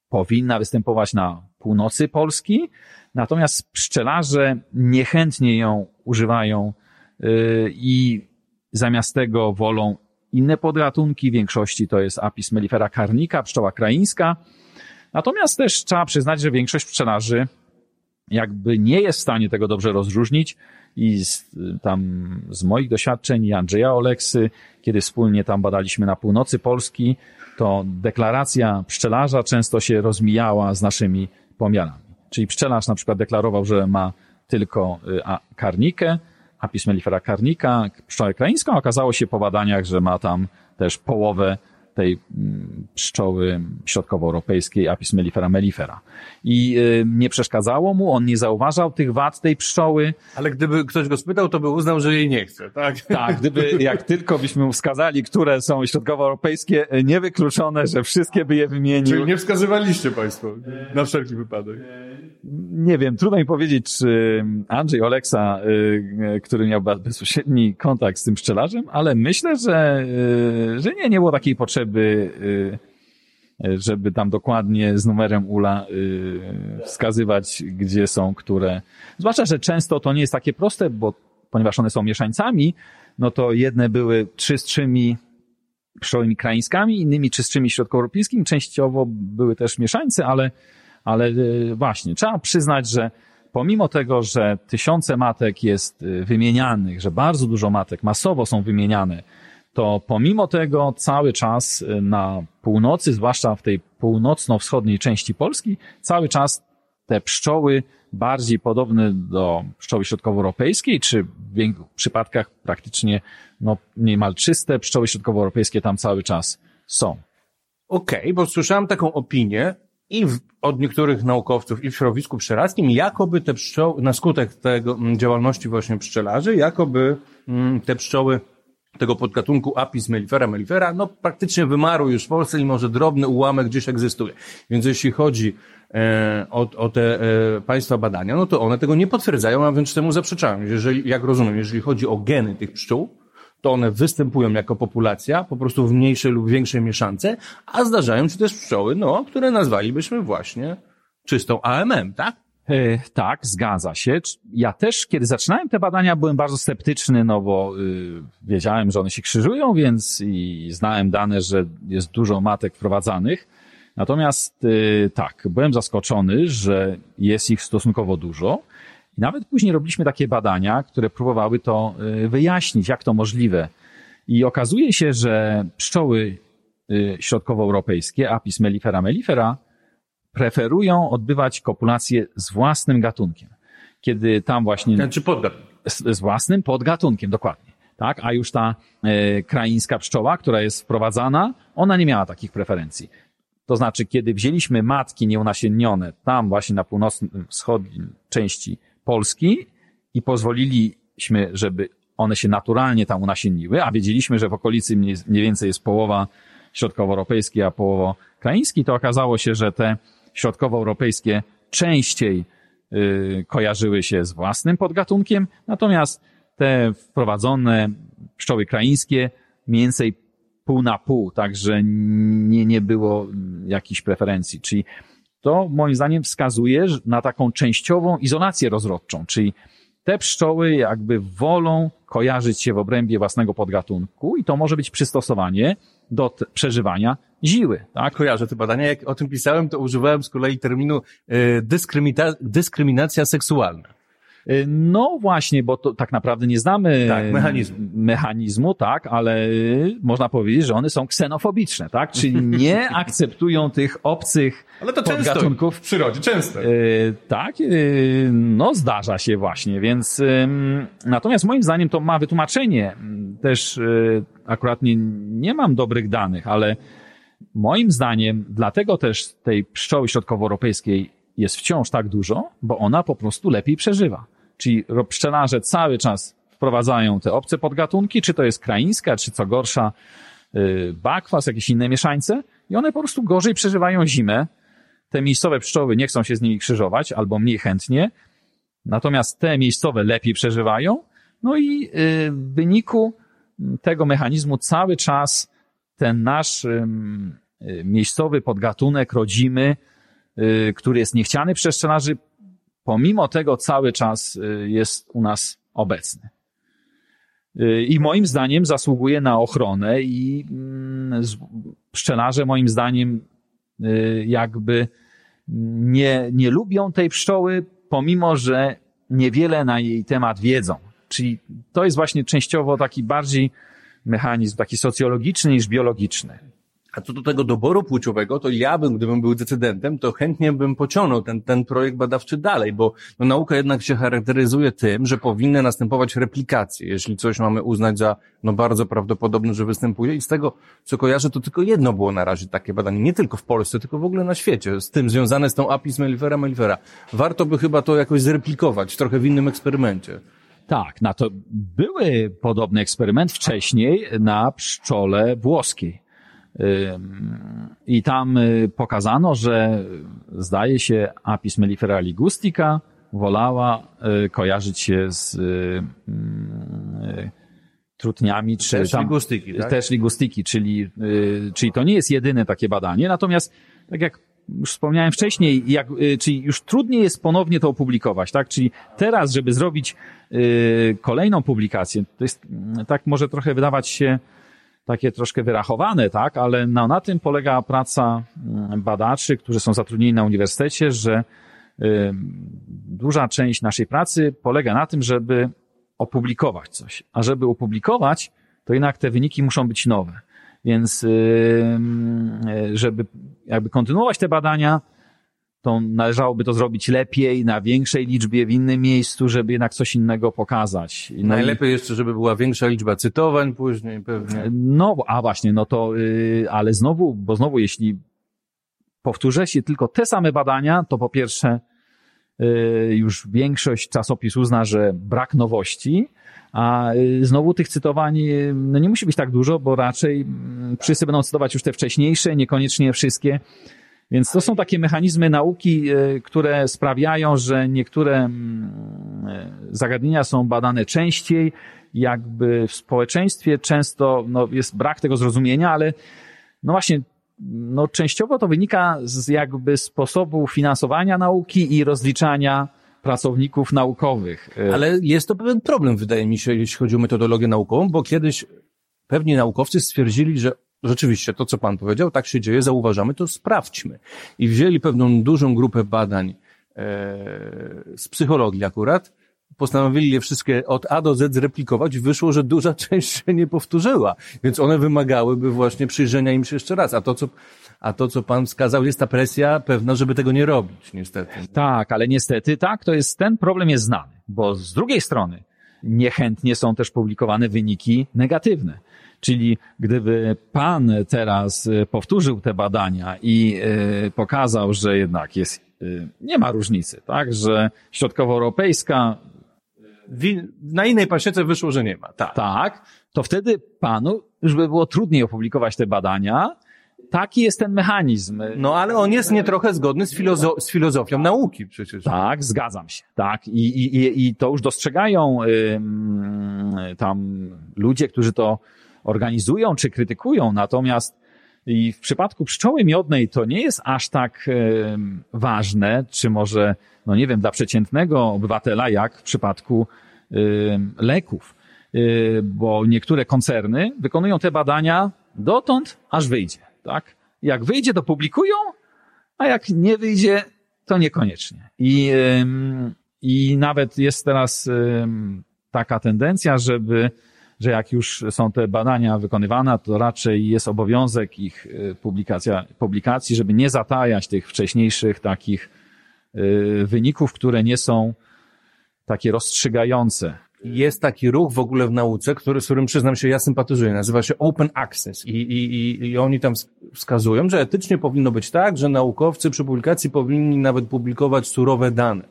S2: powinna występować na północy Polski, natomiast pszczelarze niechętnie ją używają e, i zamiast tego wolą inne podgatunki, w większości to jest Apis mellifera carnica, pszczoła kraińska. Natomiast też trzeba przyznać, że większość pszczelarzy jakby nie jest w stanie tego dobrze rozróżnić i z, tam z moich doświadczeń i Andrzeja Oleksy, kiedy wspólnie tam badaliśmy na północy Polski, to deklaracja pszczelarza często się rozmijała z naszymi pomiarami. Czyli pszczelarz na przykład deklarował, że ma tylko y, karnikę, apis mellifera karnika, pszczołę krańską, okazało się po badaniach, że ma tam też połowę tej mm, pszczoły środkowoeuropejskiej Apis mellifera mellifera. I y, nie przeszkadzało mu, on nie zauważał tych wad tej pszczoły.
S1: Ale gdyby ktoś go spytał, to by uznał, że jej nie chce, tak?
S2: Tak, gdyby, jak tylko byśmy mu wskazali, które są środkowoeuropejskie, y, niewykluczone, że wszystkie by je wymienił.
S1: Czyli nie wskazywaliście Państwo, na wszelki wypadek.
S2: Nie wiem, trudno mi powiedzieć, czy Andrzej Oleksa, y, który miał bezpośredni kontakt z tym pszczelarzem, ale myślę, że, że nie, nie było takiej potrzeby żeby, y, żeby tam dokładnie z numerem ULA y, wskazywać, gdzie są które. Zwłaszcza, że często to nie jest takie proste, bo ponieważ one są mieszańcami, no to jedne były czystszymi pszczołymi krańskami, innymi czystszymi środkoeuropejskimi, częściowo były też mieszańcy, ale, ale y, właśnie, trzeba przyznać, że pomimo tego, że tysiące matek jest wymienianych, że bardzo dużo matek masowo są wymieniane, to pomimo tego cały czas y, na północy, zwłaszcza w tej północno-wschodniej części Polski, cały czas te pszczoły bardziej podobne do pszczoły środkowoeuropejskiej, czy w wielu przypadkach praktycznie no, niemal czyste pszczoły środkowoeuropejskie tam cały czas są.
S1: Okej, okay, bo słyszałem taką opinię i w, od niektórych naukowców i w środowisku pszczelarskim, jakoby te pszczoły, na skutek tego mm, działalności właśnie pszczelarzy, jakoby mm, te pszczoły tego podgatunku Apis mellifera mellifera, no praktycznie wymarł już w Polsce i może drobny ułamek gdzieś egzystuje. Więc jeśli chodzi e, o, o te e, państwa badania, no to one tego nie potwierdzają, a wręcz temu zaprzeczają. Jeżeli, jak rozumiem, jeżeli chodzi o geny tych pszczół, to one występują jako populacja, po prostu w mniejszej lub większej mieszance, a zdarzają się też pszczoły, no, które nazwalibyśmy właśnie czystą AMM, tak?
S2: E, tak, zgadza się. Ja też, kiedy zaczynałem te badania, byłem bardzo sceptyczny, no bo y, wiedziałem, że one się krzyżują, więc i znałem dane, że jest dużo matek wprowadzanych. Natomiast y, tak, byłem zaskoczony, że jest ich stosunkowo dużo. I nawet później robiliśmy takie badania, które próbowały to y, wyjaśnić, jak to możliwe. I okazuje się, że pszczoły środkowoeuropejskie, Apis mellifera mellifera, preferują odbywać kopulację z własnym gatunkiem. Kiedy tam właśnie...
S1: Czy znaczy podgatunkiem?
S2: Z, z własnym podgatunkiem, dokładnie. Tak, a już ta e, kraińska pszczoła, która jest wprowadzana, ona nie miała takich preferencji. To znaczy, kiedy wzięliśmy matki nieunasiennione tam właśnie na północno-wschodniej części Polski i pozwoliliśmy, żeby one się naturalnie tam unasienniły, a wiedzieliśmy, że w okolicy mniej, mniej więcej jest połowa środkowoeuropejskiej, a połowa krańskiej, to okazało się, że te środkowoeuropejskie częściej y, kojarzyły się z własnym podgatunkiem, natomiast te wprowadzone pszczoły kraińskie mniej więcej pół na pół, także nie, nie było jakichś preferencji. Czyli to moim zdaniem wskazuje na taką częściową izolację rozrodczą, czyli te pszczoły jakby wolą kojarzyć się w obrębie własnego podgatunku i to może być przystosowanie do przeżywania ziły.
S1: Tak? Kojarzę te badania. Jak o tym pisałem, to używałem z kolei terminu e, dyskryminacja seksualna.
S2: Y, no właśnie, bo to tak naprawdę nie znamy
S1: tak, mechanizmu.
S2: mechanizmu, tak, ale można powiedzieć, że one są ksenofobiczne, tak? Czyli nie akceptują tych obcych
S1: ale to podgatunków. w przyrodzie, często. Y,
S2: tak, y, no zdarza się właśnie, więc natomiast moim zdaniem to ma wytłumaczenie. Też akurat nie, nie mam dobrych danych, ale moim zdaniem dlatego też tej pszczoły środkowoeuropejskiej jest wciąż tak dużo, bo ona po prostu lepiej przeżywa. Czyli pszczelarze cały czas wprowadzają te obce podgatunki, czy to jest kraińska, czy co gorsza, y, bakwas, jakieś inne mieszańce i one po prostu gorzej przeżywają zimę. Te miejscowe pszczoły nie chcą się z nimi krzyżować albo mniej chętnie, natomiast te miejscowe lepiej przeżywają. No i y, w wyniku tego mechanizmu cały czas ten nasz miejscowy podgatunek rodzimy, który jest niechciany przez pszczelarzy, pomimo tego cały czas jest u nas obecny. I moim zdaniem zasługuje na ochronę i mm, pszczelarze moim zdaniem y, jakby nie, nie lubią tej pszczoły, pomimo że niewiele na jej temat wiedzą. Czyli to jest właśnie częściowo taki bardziej mechanizm taki socjologiczny niż biologiczny.
S1: A co do tego doboru płciowego, to ja bym, gdybym był decydentem, to chętnie bym pociągnął ten, ten projekt badawczy dalej, bo no, nauka jednak się charakteryzuje tym, że powinny następować replikacje, jeśli coś mamy uznać za no, bardzo prawdopodobne, że występuje. I z tego, co kojarzę, to tylko jedno było na razie takie badanie, nie tylko w Polsce, tylko w ogóle na świecie, z tym związane z tą apis mellifera mellifera. Warto by chyba to jakoś zreplikować, trochę w innym eksperymencie.
S2: Tak, na to były podobny eksperyment wcześniej na pszczole włoskiej. I tam y, pokazano, że zdaje się Apis mellifera ligustica wolała y, kojarzyć się z y, trutniami, czy
S1: też
S2: tam,
S1: ligustyki, tak?
S2: też ligustyki, czyli, czyli to nie jest jedyne takie badanie. Natomiast, tak jak już wspomniałem wcześniej, jak, czyli już trudniej jest ponownie to opublikować, tak? Czyli teraz, żeby zrobić kolejną publikację, to jest tak może trochę wydawać się takie troszkę wyrachowane, tak, ale na tym polega praca mm, badaczy, którzy są zatrudnieni na uniwersytecie, że y, duża część naszej pracy polega na tym, żeby opublikować coś. A żeby opublikować, to jednak te wyniki muszą być nowe. Więc y, y, żeby jakby kontynuować te badania, to należałoby to zrobić lepiej, na większej liczbie, w innym miejscu, żeby jednak coś innego pokazać.
S1: No Najlepiej i... jeszcze, żeby była większa liczba cytowań później pewnie.
S2: No, a właśnie, no to, yy, ale znowu, bo znowu jeśli powtórzę się tylko te same badania, to po pierwsze yy, już większość czasopism uzna, że brak nowości, a yy, znowu tych cytowań yy, no nie musi być tak dużo, bo raczej mm, wszyscy będą cytować już te wcześniejsze, niekoniecznie wszystkie. Więc to są takie mechanizmy nauki, e, które sprawiają, że niektóre mm, e, zagadnienia są badane częściej, jakby w społeczeństwie często no, jest brak tego zrozumienia, ale no właśnie, no częściowo to wynika z jakby sposobu finansowania nauki i rozliczania pracowników naukowych.
S1: E, ale jest to pewien problem, wydaje mi się, jeśli chodzi o metodologię naukową, bo kiedyś pewni naukowcy stwierdzili, że rzeczywiście to, co pan powiedział, tak się dzieje, zauważamy, to sprawdźmy. I wzięli pewną dużą grupę badań e, z psychologii akurat, postanowili je wszystkie od A do Z zreplikować, wyszło, że duża część się nie powtórzyła, więc one wymagałyby właśnie przyjrzenia im się jeszcze raz. A to, co, a to, co pan wskazał, jest ta presja pewna, żeby tego nie robić, niestety.
S2: Tak, ale niestety tak, to jest, ten problem jest znany, bo z drugiej strony niechętnie są też publikowane wyniki negatywne. Czyli gdyby pan teraz y, powtórzył te badania i y, pokazał, że jednak jest, y, nie ma różnicy, tak, że środkowoeuropejska
S1: na innej pasiece wyszło, że nie ma. Tak.
S2: tak, to wtedy panu już by było trudniej opublikować te badania. Taki jest ten mechanizm.
S1: No ale on jest nie trochę zgodny z, filozo z filozofią nauki przecież.
S2: Tak, zgadzam się. Tak. I, i, i to już dostrzegają tam ludzie, którzy to organizują czy krytykują, natomiast i w przypadku pszczoły miodnej to nie jest aż tak e, ważne, czy może, no nie wiem, dla przeciętnego obywatela, jak w przypadku e, leków. E, bo niektóre koncerny wykonują te badania dotąd, aż wyjdzie, tak? Jak wyjdzie, to publikują, a jak nie wyjdzie, to niekoniecznie. I, i nawet jest teraz taka tendencja, żeby że jak już są te badania wykonywane, to raczej jest obowiązek ich y, publikacja, publikacji, żeby nie zatajać tych wcześniejszych takich y, wyników, które nie są takie rozstrzygające.
S1: Jest taki ruch w ogóle w nauce, który, z którym przyznam się, ja sympatyzuję. Nazywa się Open Access i, i, i oni tam wskazują, że etycznie powinno być tak, że naukowcy przy publikacji powinni nawet publikować surowe dane.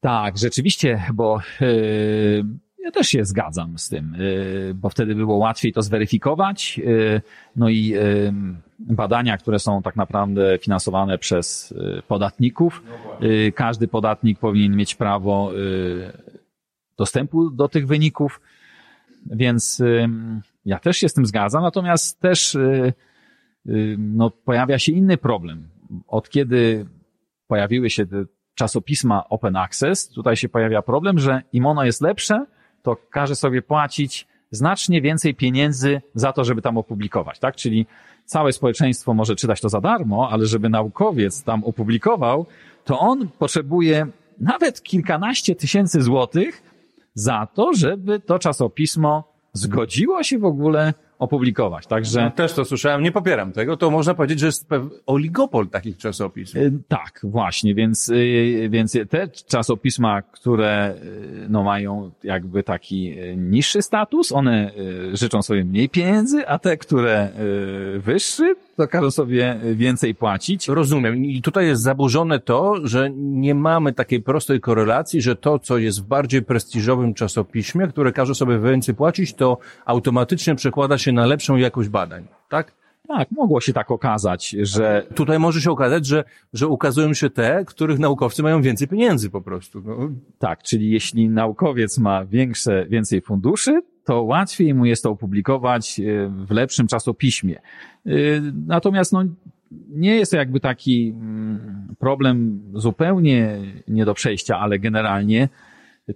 S2: Tak, rzeczywiście, bo yy, Ja też się zgadzam z tym, y, bo wtedy było łatwiej to zweryfikować. Y, no i y, badania, które są tak naprawdę finansowane przez podatników, każdy podatnik powinien mieć prawo dostępu do tych wyników, więc ja też się z tym zgadzam, natomiast też no, pojawia się inny problem. Od kiedy pojawiły się te czasopisma Open Access, tutaj się pojawia problem, że im ono jest lepsze, to każe sobie płacić znacznie więcej pieniędzy za to, żeby tam opublikować, tak? Czyli całe społeczeństwo może czytać to za darmo, ale żeby naukowiec tam opublikował, to on potrzebuje nawet kilkanaście tysięcy złotych za to, żeby to czasopismo zgodziło się w ogóle opublikować. Także...
S1: No, też to słyszałem, nie popieram tego. To można powiedzieć, że jest oligopol takich czasopism. Y,
S2: tak, właśnie, więc, y, więc te czasopisma, które y, no, mają jakby taki niższy status, one życzą sobie mniej pieniędzy, a te, które wyższy, to każą sobie więcej płacić.
S1: Rozumiem. I tutaj jest zaburzone to, że nie mamy takiej prostej korelacji, że to, co jest w bardziej prestiżowym czasopiśmie, które każe sobie więcej płacić, to automatycznie przekłada się na lepszą jakość badań, tak?
S2: Tak, mogło się tak okazać, że...
S1: Tutaj może się okazać, że, że ukazują się te, których naukowcy mają więcej pieniędzy po prostu. No.
S2: Tak, czyli jeśli naukowiec ma większe, więcej funduszy, to łatwiej mu jest to opublikować e, w lepszym czasopiśmie. E, natomiast no, nie jest to jakby taki mm, problem zupełnie nie do przejścia, ale generalnie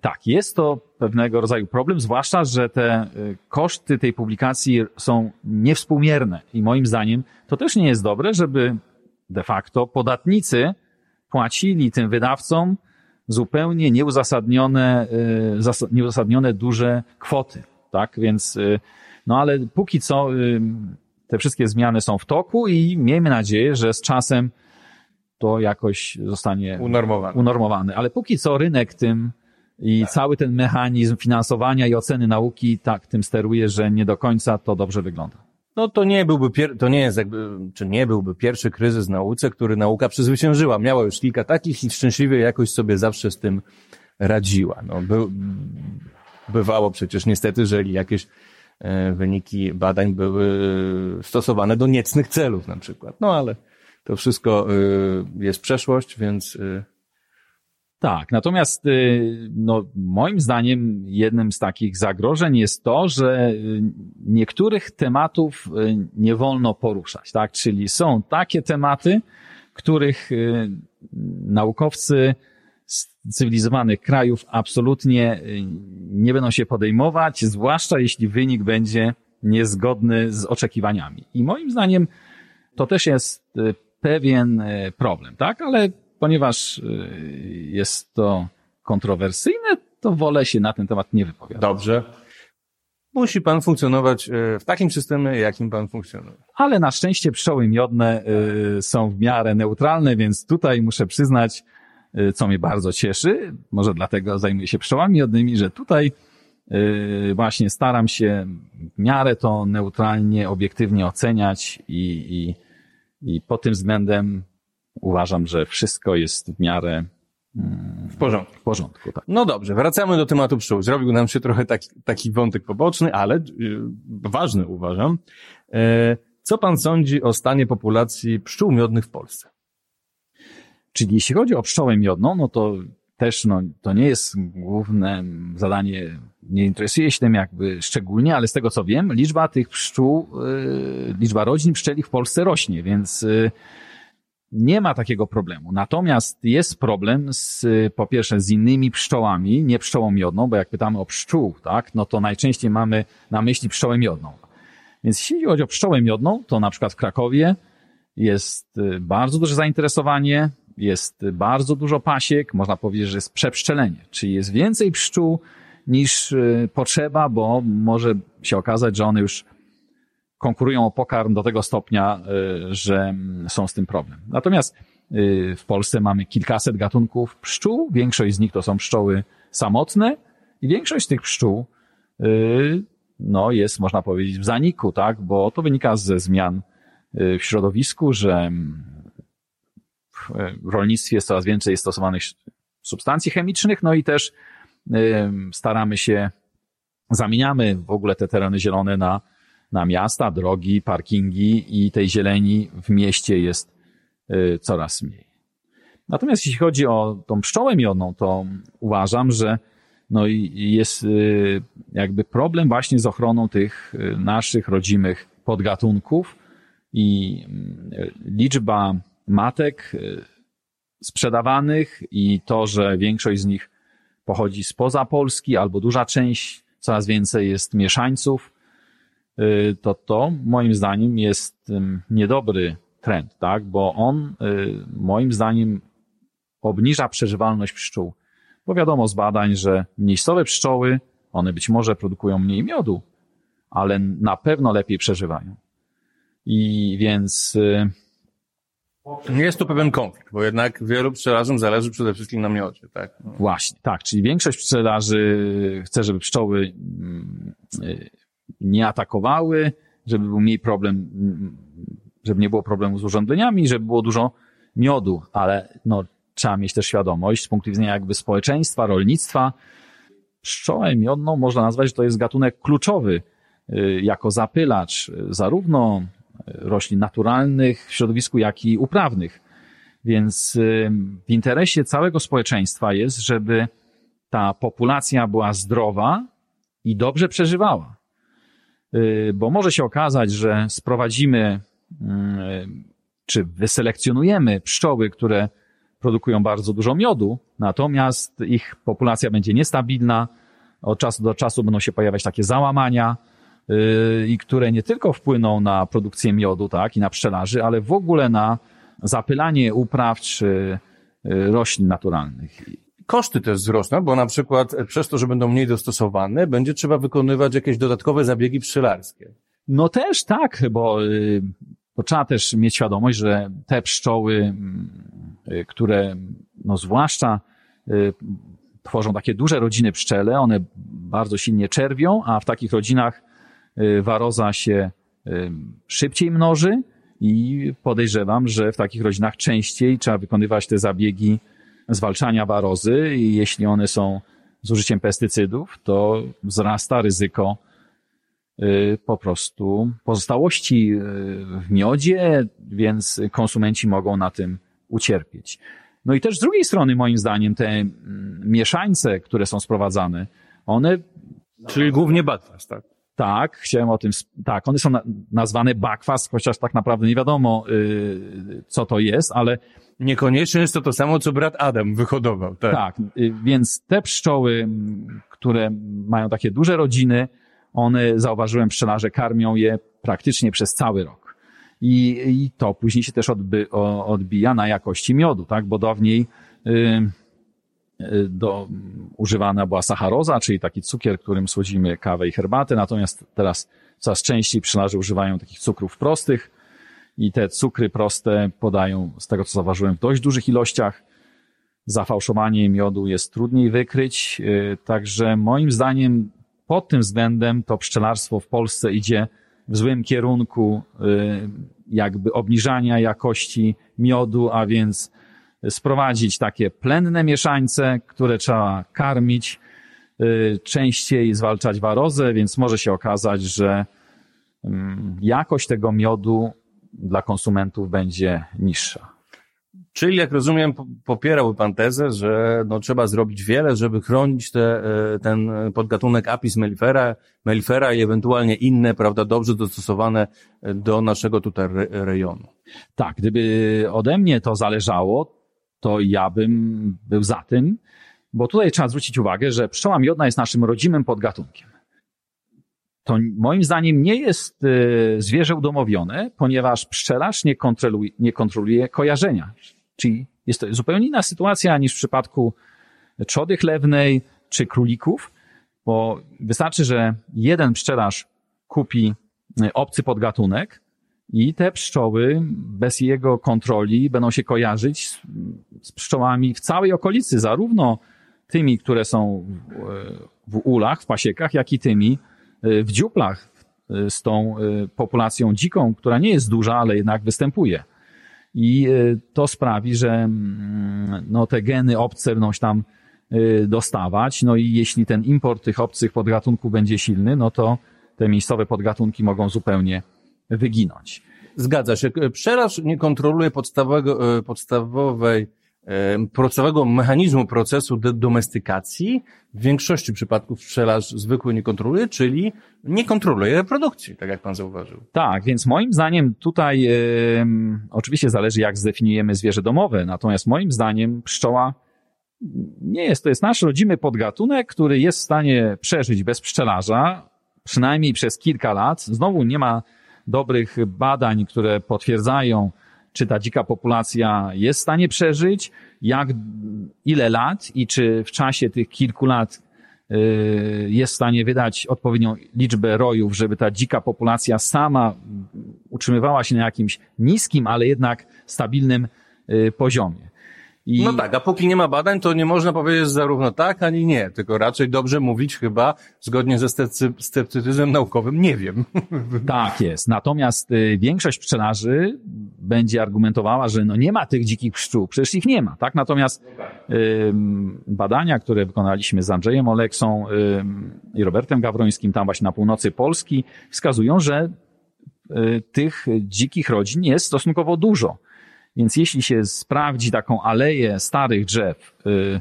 S2: tak, jest to pewnego rodzaju problem, zwłaszcza, że te y, koszty tej publikacji są niewspółmierne i moim zdaniem to też nie jest dobre, żeby de facto podatnicy płacili tym wydawcom zupełnie nieuzasadnione, nieuzasadnione duże kwoty, tak? Więc, y, no ale póki co te wszystkie zmiany są w toku i miejmy nadzieję, że z czasem to jakoś zostanie
S1: unormowane.
S2: unormowane. Ale póki co rynek tym i tak. cały ten mechanizm finansowania i oceny nauki tak tym steruje, że nie do końca to dobrze wygląda.
S1: No to nie byłby, pier- to nie jest jakby, czy nie byłby pierwszy kryzys w nauce, który nauka przezwyciężyła. Miała już kilka takich i szczęśliwie jakoś sobie zawsze z tym radziła. No, by, bywało przecież niestety, jeżeli jakieś e, wyniki badań były stosowane do niecnych celów na przykład. No ale to wszystko e, jest przeszłość, więc e,
S2: tak, natomiast no, moim zdaniem jednym z takich zagrożeń jest to, że niektórych tematów nie wolno poruszać, tak? Czyli są takie tematy, których naukowcy cywilizowanych krajów absolutnie nie będą się podejmować, zwłaszcza jeśli wynik będzie niezgodny z oczekiwaniami. I moim zdaniem to też jest pewien problem, tak? Ale ponieważ y, jest to kontrowersyjne, to wolę się na ten temat nie wypowiadać.
S1: Dobrze. Musi pan funkcjonować y, w takim systemie, jakim pan funkcjonuje.
S2: Ale na szczęście pszczoły miodne y, są w miarę neutralne, więc tutaj muszę przyznać, co mnie bardzo cieszy, może dlatego zajmuję się pszczołami miodnymi, że tutaj właśnie staram się w miarę to neutralnie, obiektywnie oceniać i, i, i pod tym względem uważam, że wszystko jest w miarę
S1: mm, w porządku.
S2: W porządku, tak.
S1: No dobrze, wracamy do tematu pszczół. Zrobił nam się trochę taki, taki wątek poboczny, ale y, ważny uważam. Co pan sądzi o stanie populacji pszczół miodnych w Polsce?
S2: Czyli jeśli chodzi o pszczołę miodną, no to też no, to nie jest główne zadanie, nie interesuje się tym jakby szczególnie, ale z tego co wiem, liczba tych pszczół, y, liczba rodzin pszczeli w Polsce rośnie, więc y, nie ma takiego problemu. Natomiast jest problem z, po pierwsze, z innymi pszczołami, nie pszczołą miodną, bo jak pytamy o pszczół, tak, no to najczęściej mamy na myśli pszczołę miodną. Więc jeśli chodzi o pszczołę miodną, to na przykład w Krakowie jest y, bardzo duże zainteresowanie, jest bardzo dużo pasiek, można powiedzieć, że jest przepszczelenie, czyli jest więcej pszczół niż y, potrzeba, bo może się okazać, że one już konkurują o pokarm do tego stopnia, y, że są z tym problem. Natomiast y, w Polsce mamy kilkaset gatunków pszczół, większość z nich to są pszczoły samotne i większość tych pszczół no, jest, można powiedzieć, w zaniku, tak, bo to wynika ze zmian w środowisku, że w rolnictwie jest coraz więcej stosowanych substancji chemicznych, no i też staramy się zamieniamy w ogóle te tereny zielone na, na miasta, drogi, parkingi i tej zieleni w mieście jest y, coraz mniej. Natomiast jeśli chodzi o tą pszczołę miodną, to uważam, że no jest jakby problem właśnie z ochroną tych naszych rodzimych podgatunków i y, liczba matek sprzedawanych i to, że większość z nich pochodzi spoza Polski albo duża część, coraz więcej jest mieszańców, to to moim zdaniem jest niedobry trend, tak? Bo on moim zdaniem obniża przeżywalność pszczół. Bo wiadomo z badań, że miejscowe pszczoły, one być może produkują mniej miodu, ale na pewno lepiej przeżywają. I więc.
S1: Jest tu pewien konflikt, bo jednak wielu pszczelarzom zależy przede wszystkim na miodzie, tak?
S2: Właśnie, tak. Czyli większość pszczelarzy chce, żeby pszczoły mm, y, nie atakowały, żeby był mniej problem, mm, żeby nie było problemu z urządzeniami, żeby było dużo miodu, ale no, trzeba mieć też świadomość z punktu widzenia jakby społeczeństwa, rolnictwa. Pszczołę miodną można nazwać, że to jest gatunek kluczowy y, jako zapylacz y, zarówno roślin naturalnych w środowisku, jak i uprawnych. Więc y, w interesie całego społeczeństwa jest, żeby ta populacja była zdrowa i dobrze przeżywała. Bo może się okazać, że sprowadzimy czy wyselekcjonujemy pszczoły, które produkują bardzo dużo miodu, natomiast ich populacja będzie niestabilna, od czasu do czasu będą się pojawiać takie załamania, i które nie tylko wpłyną na produkcję miodu, tak, i na pszczelarzy, ale w ogóle na zapylanie upraw czy yy, roślin naturalnych.
S1: Koszty też wzrosną, bo na przykład przez to, że będą mniej dostosowane, będzie trzeba wykonywać jakieś dodatkowe zabiegi pszczelarskie.
S2: No też tak, bo, yy, bo trzeba też mieć świadomość, że te pszczoły mm, Y, które no zwłaszcza y, tworzą takie duże rodziny pszczele, one bardzo silnie czerwią, a w takich rodzinach y, waroza się szybciej mnoży i podejrzewam, że w takich rodzinach częściej trzeba wykonywać te zabiegi zwalczania warozy i jeśli one są z użyciem pestycydów, to wzrasta ryzyko po prostu pozostałości w miodzie, więc konsumenci mogą na tym ucierpieć. No i też z drugiej strony, moim zdaniem, te mm, mieszańce, które są sprowadzane, one.
S1: Czyli głównie bakwas, tak?
S2: Tak, chciałem o tym. Tak, one są nazwane bakwas, chociaż tak naprawdę nie wiadomo, yy, co to jest, ale.
S1: Niekoniecznie jest to to samo, co brat Adam wyhodował. Tak,
S2: tak yy, więc te pszczoły, które mają takie duże rodziny, one, zauważyłem, pszczelarze karmią je praktycznie przez cały rok i, i to później się też odby, odbija na jakości miodu, tak? Bo dawniej y, y, do, używana była sacharoza, czyli taki cukier, którym słodzimy kawę i herbatę, natomiast teraz coraz częściej pszczelarze używają takich cukrów prostych i te cukry proste podają, z tego co zauważyłem, w dość dużych ilościach. Zafałszowanie miodu jest trudniej wykryć, y, także moim zdaniem pod tym względem to pszczelarstwo w Polsce idzie w złym kierunku y, jakby obniżania jakości miodu, a więc sprowadzić takie plenne mieszańce, które trzeba karmić, y, częściej zwalczać warozę, więc może się okazać, że mm, jakość tego miodu dla konsumentów będzie niższa.
S1: Czyli, jak rozumiem, popierałby Pan tezę, że no, trzeba zrobić wiele, żeby chronić te, e, ten podgatunek Apis mellifera, mellifera i ewentualnie inne, prawda, dobrze dostosowane do naszego tutaj rejonu.
S2: Tak, gdyby ode mnie to zależało, to ja bym był za tym, bo tutaj trzeba zwrócić uwagę, że pszczoła miodna jest naszym rodzimym podgatunkiem. To moim zdaniem nie jest e, zwierzę udomowione, ponieważ pszczelarz nie kontroluje, nie kontroluje kojarzenia Czyli jest to zupełnie inna sytuacja niż w przypadku trzody chlewnej czy królików, bo wystarczy, że jeden pszczelarz kupi e, obcy podgatunek i te pszczoły bez jego kontroli będą się kojarzyć z, z pszczołami w całej okolicy, zarówno tymi, które są w, w ulach, w pasiekach, jak i tymi e, w dziuplach z tą e, populacją dziką, która nie jest duża, ale jednak występuje. I e, to sprawi, że mm, no, te geny obce będą się tam dostawać. No i jeśli ten import tych obcych podgatunków będzie silny, no to te miejscowe podgatunki mogą zupełnie wyginąć.
S1: Zgadza się. Pszczelarz nie kontroluje podstawowego, e, podstawowej e, podstawowego mechanizmu procesu domestykacji. W większości przypadków pszczelarz zwykły nie kontroluje, czyli nie kontroluje reprodukcji, tak jak pan zauważył.
S2: Tak, więc moim zdaniem tutaj e, oczywiście zależy jak zdefiniujemy zwierzę domowe, natomiast moim zdaniem pszczoła nie jest, to jest nasz rodzimy podgatunek, który jest w stanie przeżyć bez pszczelarza, przynajmniej przez kilka lat. Znowu nie ma dobrych badań, które potwierdzają, czy ta dzika populacja jest w stanie przeżyć, jak, ile lat i czy w czasie tych kilku lat y, jest w stanie wydać odpowiednią liczbę rojów, żeby ta dzika populacja sama utrzymywała się na jakimś niskim, ale jednak stabilnym y, poziomie.
S1: I... No tak, a póki nie ma badań, to nie można powiedzieć zarówno tak, ani nie, tylko raczej dobrze mówić chyba zgodnie ze sceptycyzmem naukowym, nie wiem.
S2: Tak jest. Natomiast y, większość pszczelarzy będzie argumentowała, że no nie ma tych dzikich pszczół, przecież ich nie ma, tak? Natomiast y, badania, które wykonaliśmy z Andrzejem Oleksą y, i Robertem Gawrońskim tam właśnie na północy Polski wskazują, że y, tych dzikich rodzin jest stosunkowo dużo. Więc jeśli się sprawdzi taką aleję starych drzew, y,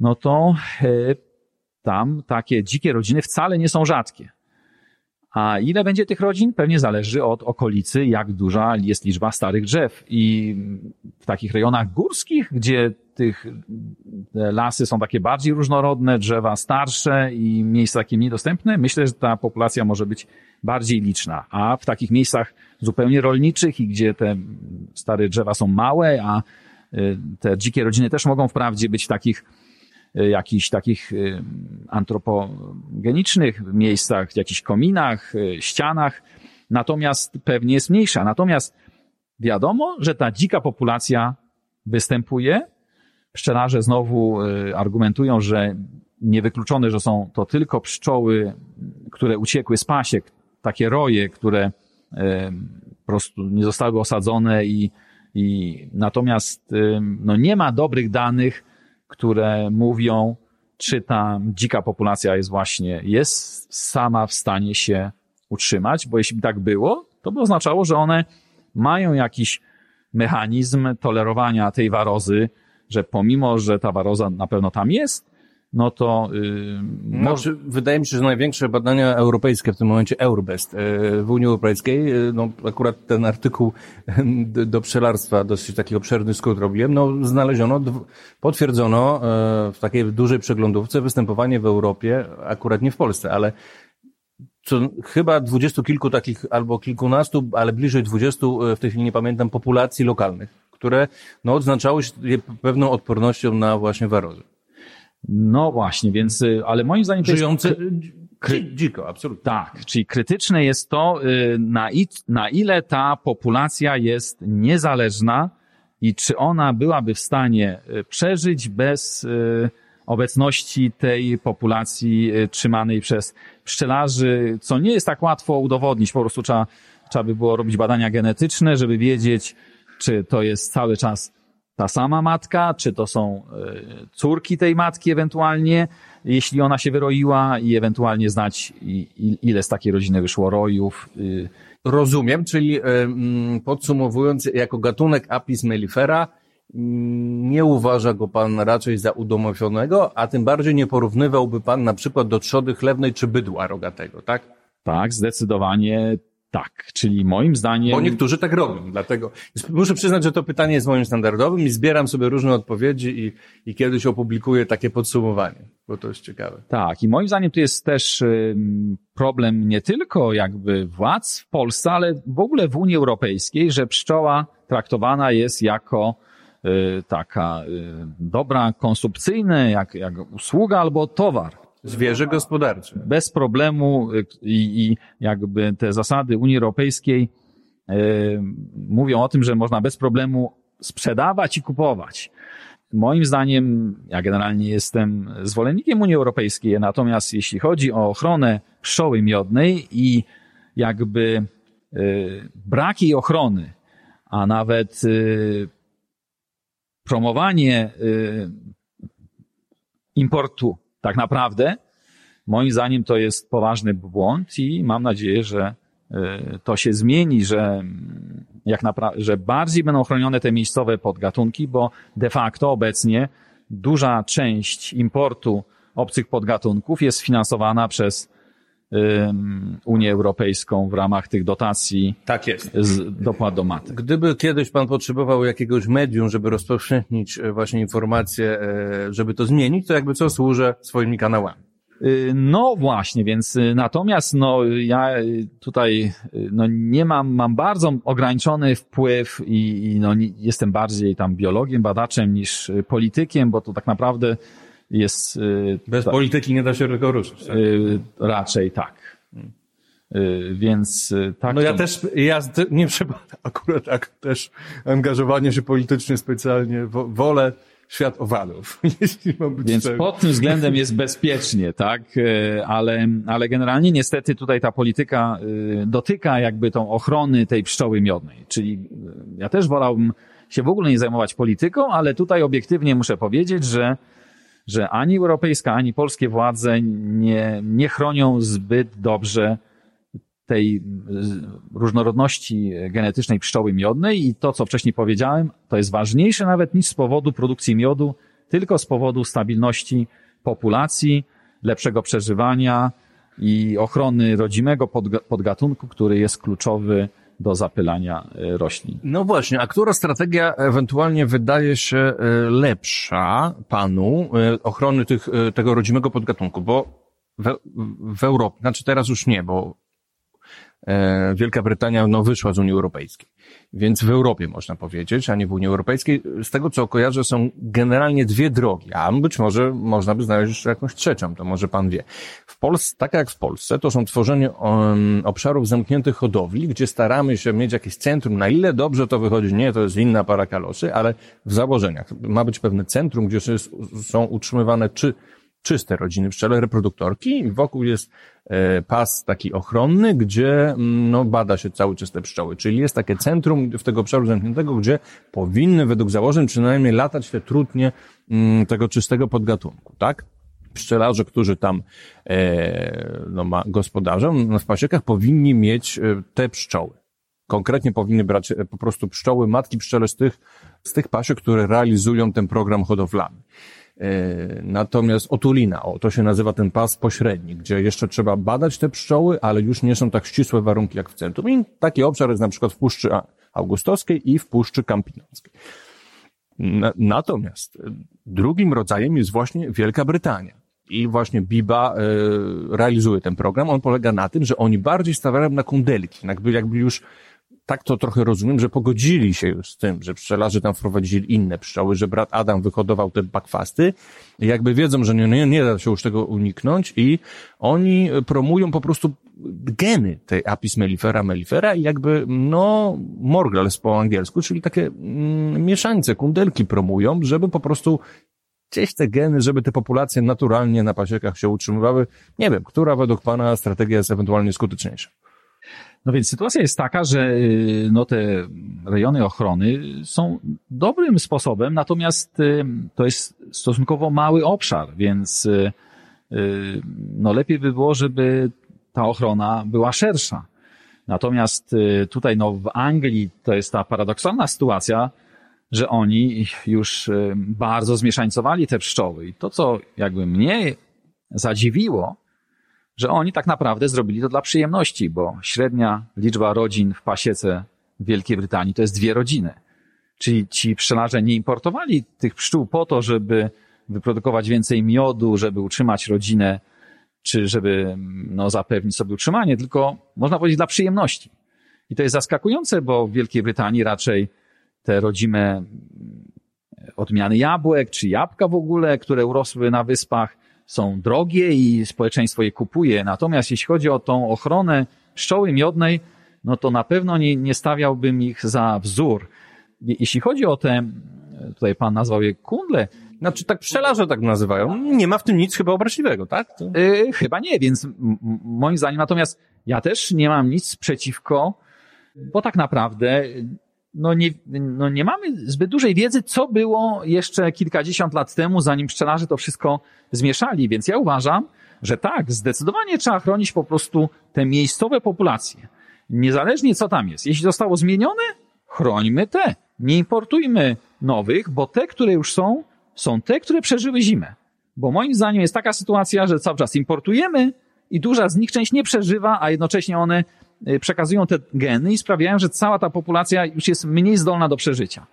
S2: no to y, tam takie dzikie rodziny wcale nie są rzadkie. A ile będzie tych rodzin? Pewnie zależy od okolicy, jak duża jest liczba starych drzew. I w takich rejonach górskich, gdzie tych lasy są takie bardziej różnorodne, drzewa starsze i miejsca takie mniej dostępne, myślę, że ta populacja może być bardziej liczna. A w takich miejscach zupełnie rolniczych i gdzie te stare drzewa są małe, a y, te dzikie rodziny też mogą wprawdzie być w takich jakichś takich y, antropogenicznych miejscach, jakichś kominach, ścianach, natomiast pewnie jest mniejsza. Natomiast wiadomo, że ta dzika populacja występuje. Pszczelarze znowu argumentują, że niewykluczone, że są to tylko pszczoły, które uciekły z pasiek, takie roje, które po prostu nie zostały osadzone i, i natomiast no nie ma dobrych danych, które mówią, czy ta dzika populacja jest właśnie, jest sama w stanie się utrzymać, bo jeśli tak było, to by oznaczało, że one mają jakiś mechanizm tolerowania tej warozy, że pomimo, że ta waroza na pewno tam jest, no to...
S1: Yy, znaczy, wydaje mi się, że największe badania europejskie, w tym momencie Eurobest yy, w Unii Europejskiej, yy, no akurat ten artykuł do, do pszczelarstwa, dosyć taki obszerny skrót robiłem, no znaleziono, potwierdzono yy, w takiej dużej przeglądówce występowanie w Europie, akurat nie w Polsce, ale co chyba dwudziestu kilku takich, albo kilkunastu, ale bliżej dwudziestu, yy, w tej chwili nie pamiętam, populacji lokalnych, które no, odznaczały się pewną odpornością na właśnie warozy.
S2: No właśnie, więc, y, ale moim zdaniem
S1: to jest... Kry... Dziko, absolutnie.
S2: Tak, czyli krytyczne jest to, y, na, i, na ile ta populacja jest niezależna i czy ona byłaby w stanie y, przeżyć bez obecności tej populacji trzymanej przez pszczelarzy, co nie jest tak łatwo udowodnić. Po prostu trzeba, trzeba by było robić badania genetyczne, żeby wiedzieć, czy to jest cały czas ta sama matka, czy to są e, córki tej matki ewentualnie, jeśli ona się wyroiła i ewentualnie znać ile z takiej rodziny wyszło rojów. Y.
S1: Rozumiem, czyli podsumowując, jako gatunek Apis mellifera mm, nie uważa go pan raczej za udomowionego, a tym bardziej nie porównywałby pan na przykład do trzody chlewnej czy bydła rogatego, tak?
S2: Tak, zdecydowanie tak, czyli moim zdaniem.
S1: Bo niektórzy tak robią, dlatego muszę przyznać, że to pytanie jest moim standardowym i zbieram sobie różne odpowiedzi i, i kiedyś opublikuję takie podsumowanie, bo to jest ciekawe.
S2: Tak, i moim zdaniem to jest też problem nie tylko jakby władz w Polsce, ale w ogóle w Unii Europejskiej, że pszczoła traktowana jest jako y, taka y, dobra konsumpcyjna, jak, jak usługa albo towar.
S1: Zwierzę gospodarcze.
S2: Bez problemu y, i, i jakby te zasady Unii Europejskiej y, mówią o tym, że można bez problemu sprzedawać i kupować. Moim zdaniem, ja generalnie jestem zwolennikiem Unii Europejskiej, natomiast jeśli chodzi o ochronę pszczoły miodnej i jakby y, brak jej ochrony, a nawet promowanie importu. Tak naprawdę, moim zdaniem to jest poważny błąd i mam nadzieję, że y, to się zmieni, że mm, jak naprawdę, że bardziej będą chronione te miejscowe podgatunki, bo de facto obecnie duża część importu obcych podgatunków jest finansowana przez Unię Europejską w ramach tych dotacji.
S1: Tak jest.
S2: Z dopłat do matek.
S1: Gdyby kiedyś pan potrzebował jakiegoś medium, żeby rozpowszechnić e, właśnie informacje, e, żeby to zmienić, to jakby co służę swoimi kanałami.
S2: Y, no właśnie, więc y, natomiast no ja y, tutaj no nie mam, mam bardzo ograniczony wpływ i, i no jestem bardziej tam biologiem, badaczem niż politykiem, bo to tak naprawdę jest...
S1: Bez ta, polityki nie da się tego ruszyć. Tak?
S2: Raczej tak. Więc tak.
S1: No ja to... też, ja nie trzeba akurat tak też angażowanie się politycznie specjalnie wolę świat owadów.
S2: Więc szczery. pod tym względem jest bezpiecznie, tak? E, ale, ale generalnie niestety tutaj ta polityka e, dotyka jakby tą ochrony tej pszczoły miodnej. Czyli e, ja też wolałbym się w ogóle nie zajmować polityką, ale tutaj obiektywnie muszę powiedzieć, że że ani europejska, ani polskie władze nie, nie chronią zbyt dobrze tej różnorodności genetycznej pszczoły miodnej i to, co wcześniej powiedziałem, to jest ważniejsze nawet niż z powodu produkcji miodu, tylko z powodu stabilności populacji, lepszego przeżywania i ochrony rodzimego podgatunku, który jest kluczowy do zapylania e, roślin.
S1: No właśnie, a która strategia ewentualnie wydaje się e, lepsza panu e, ochrony tych, tego rodzimego podgatunku? Bo w, w Europie, znaczy teraz już nie, bo Wielka Brytania no, wyszła z Unii Europejskiej. Więc w Europie można powiedzieć, a nie w Unii Europejskiej. Z tego co kojarzę są generalnie dwie drogi, a być może można by znaleźć jeszcze jakąś trzecią, to może pan wie. W Polsce, tak jak w Polsce, to są tworzenie obszarów zamkniętych hodowli, gdzie staramy się mieć jakieś centrum. Na ile dobrze to wychodzi, nie, to jest inna para kalosy, ale w założeniach ma być pewne centrum, gdzie są utrzymywane czy czyste rodziny pszczele, reproduktorki wokół jest e, pas taki ochronny, gdzie mm, no, bada się cały czas te pszczoły. Czyli jest takie centrum w tego obszaru zamkniętego, gdzie powinny według założeń przynajmniej latać te trutnie mm, tego czystego podgatunku, tak? Pszczelarze, którzy tam e, no, ma, gospodarzą no, w pasiekach powinni mieć e, te pszczoły. Konkretnie powinny brać po prostu pszczoły, matki pszczele z tych, z tych pasiek, które realizują ten program hodowlany. E, natomiast otulina, o, to się nazywa ten pas pośredni, gdzie jeszcze trzeba badać te pszczoły, ale już nie są tak ścisłe warunki jak w centrum. I taki obszar jest na przykład w Puszczy Augustowskiej i w Puszczy Kampinowskiej. Natomiast drugim rodzajem jest właśnie Wielka Brytania. I właśnie Biba e, realizuje ten program. On polega na tym, że oni bardziej stawiają na kundelki, jakby, jakby już tak to trochę rozumiem, że pogodzili się już z tym, że pszczelarze tam wprowadzili inne pszczoły, że brat Adam wyhodował te bakwasty, jakby wiedzą, że nie, nie, nie da się już tego uniknąć i oni promują po prostu geny tej apis mellifera mellifera i jakby, no, morgels po angielsku, czyli takie mm, mieszańce, kundelki promują, żeby po prostu gdzieś te geny, żeby te populacje naturalnie na pasiekach się utrzymywały. Nie wiem, która według Pana strategia jest ewentualnie skuteczniejsza?
S2: No więc sytuacja jest taka, że y, no te rejony ochrony są dobrym sposobem, natomiast y, to jest stosunkowo mały obszar, więc y, no lepiej by było, żeby ta ochrona była szersza. Natomiast tutaj no w Anglii to jest ta paradoksalna sytuacja, że oni już bardzo zmieszańcowali te pszczoły. I to, co jakby mnie zadziwiło, że oni tak naprawdę zrobili to dla przyjemności, bo średnia liczba rodzin w pasiece w Wielkiej Brytanii to jest dwie rodziny. Czyli ci pszczelarze nie importowali tych pszczół po to, żeby wyprodukować więcej miodu, żeby utrzymać rodzinę, czy żeby no, zapewnić sobie utrzymanie, tylko można powiedzieć dla przyjemności. I to jest zaskakujące, bo w Wielkiej Brytanii raczej te rodzime odmiany jabłek, czy jabłka w ogóle, które urosły na wyspach, są drogie i społeczeństwo je kupuje. Natomiast jeśli chodzi o tą ochronę pszczoły miodnej, no to na pewno nie, nie stawiałbym ich za wzór. Jeśli chodzi o te, tutaj pan nazwał je kundle,
S1: znaczy tak pszczelarze tak nazywają. Nie ma w tym nic chyba obraźliwego, tak?
S2: Yy, chyba nie, więc moim zdaniem natomiast ja też nie mam nic przeciwko, bo tak naprawdę no nie, no nie mamy zbyt dużej wiedzy, co było jeszcze kilkadziesiąt lat temu, zanim pszczelarze to wszystko zmieszali. Więc ja uważam, że tak, zdecydowanie trzeba chronić po prostu te miejscowe populacje. Niezależnie co tam jest. Jeśli zostało zmienione, chrońmy te. Nie importujmy nowych, bo te, które już są, są te, które przeżyły zimę. Bo moim zdaniem jest taka sytuacja, że cały czas importujemy i duża z nich część nie przeżywa, a jednocześnie one przekazują te geny i sprawiają, że cała ta populacja już jest mniej zdolna do przeżycia.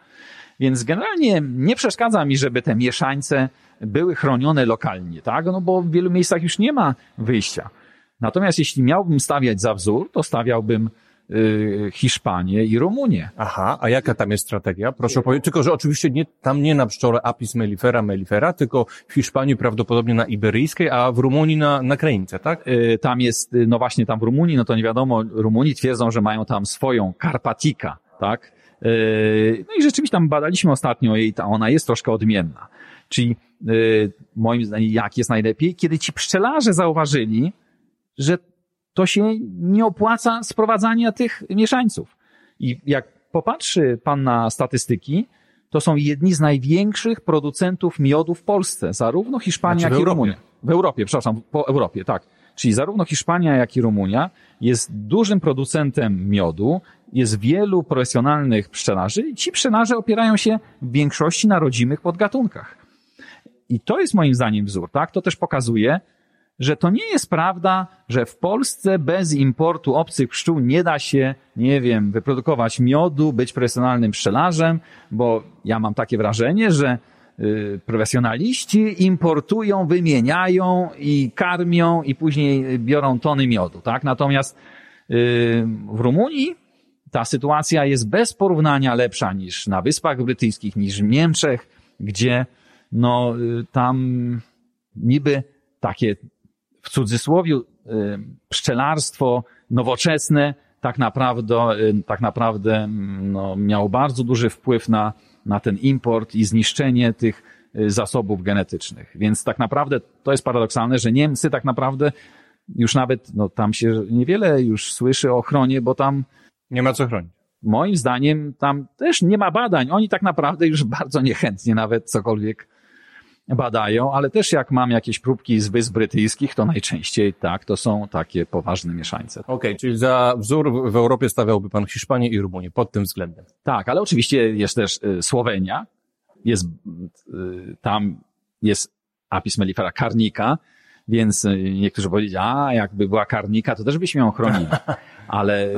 S2: Więc generalnie nie przeszkadza mi, żeby te mieszańce były chronione lokalnie, tak? No bo w wielu miejscach już nie ma wyjścia. Natomiast jeśli miałbym stawiać za wzór, to stawiałbym y, Hiszpanię i Rumunię.
S1: Aha, a jaka tam jest strategia? Proszę powiedzieć, tylko że oczywiście nie, tam nie na pszczole Apis mellifera mellifera, tylko w Hiszpanii prawdopodobnie na iberyjskiej, a w Rumunii na, na kraince, tak?
S2: Y, tam jest, y, no właśnie tam w Rumunii, no to nie wiadomo, Rumuni twierdzą, że mają tam swoją Karpatika, tak? Y, no i rzeczywiście tam badaliśmy ostatnio jej, ta ona jest troszkę odmienna. Czyli y, moim zdaniem, jak jest najlepiej, kiedy ci pszczelarze zauważyli, że to się nie opłaca sprowadzania tych mieszańców. I jak popatrzy pan na statystyki, to są jedni z największych producentów miodu w Polsce, zarówno Hiszpania,
S1: Znaczy
S2: jak i. Rumunia. W Europie, przepraszam, po Europie, tak. Czyli zarówno Hiszpania, jak i Rumunia jest dużym producentem miodu, jest wielu profesjonalnych pszczelarzy i ci pszczelarze opierają się w większości na rodzimych podgatunkach. I to jest moim zdaniem wzór, tak? To też pokazuje, że to nie jest prawda, że w Polsce bez importu obcych pszczół nie da się, nie wiem, wyprodukować miodu, być profesjonalnym pszczelarzem, bo ja mam takie wrażenie, że y, profesjonaliści importują, wymieniają i karmią i później biorą tony miodu, tak? Natomiast y, w Rumunii ta sytuacja jest bez porównania lepsza niż na Wyspach Brytyjskich, niż w Niemczech, gdzie no y, tam niby takie w cudzysłowie pszczelarstwo nowoczesne tak naprawdę, tak naprawdę no, miało bardzo duży wpływ na, na ten import i zniszczenie tych y, zasobów genetycznych. Więc tak naprawdę to jest paradoksalne, że Niemcy tak naprawdę już nawet, no tam się niewiele już słyszy o ochronie, bo tam
S1: Nie ma co chronić.
S2: moim zdaniem tam też nie ma badań. Oni tak naprawdę już bardzo niechętnie nawet cokolwiek badają, ale też jak mam jakieś próbki z Wysp Brytyjskich, to najczęściej tak, to są takie poważne mieszańce.
S1: Okej, czyli za wzór w- Europie stawiałby pan Hiszpanię i Rumunię pod tym względem.
S2: Tak, ale oczywiście jest też y, Słowenia, jest, y, tam jest Apis mellifera carnica, więc y, niektórzy powiedzieli, a jakby była karnika, to też byśmy ją chronili. Ale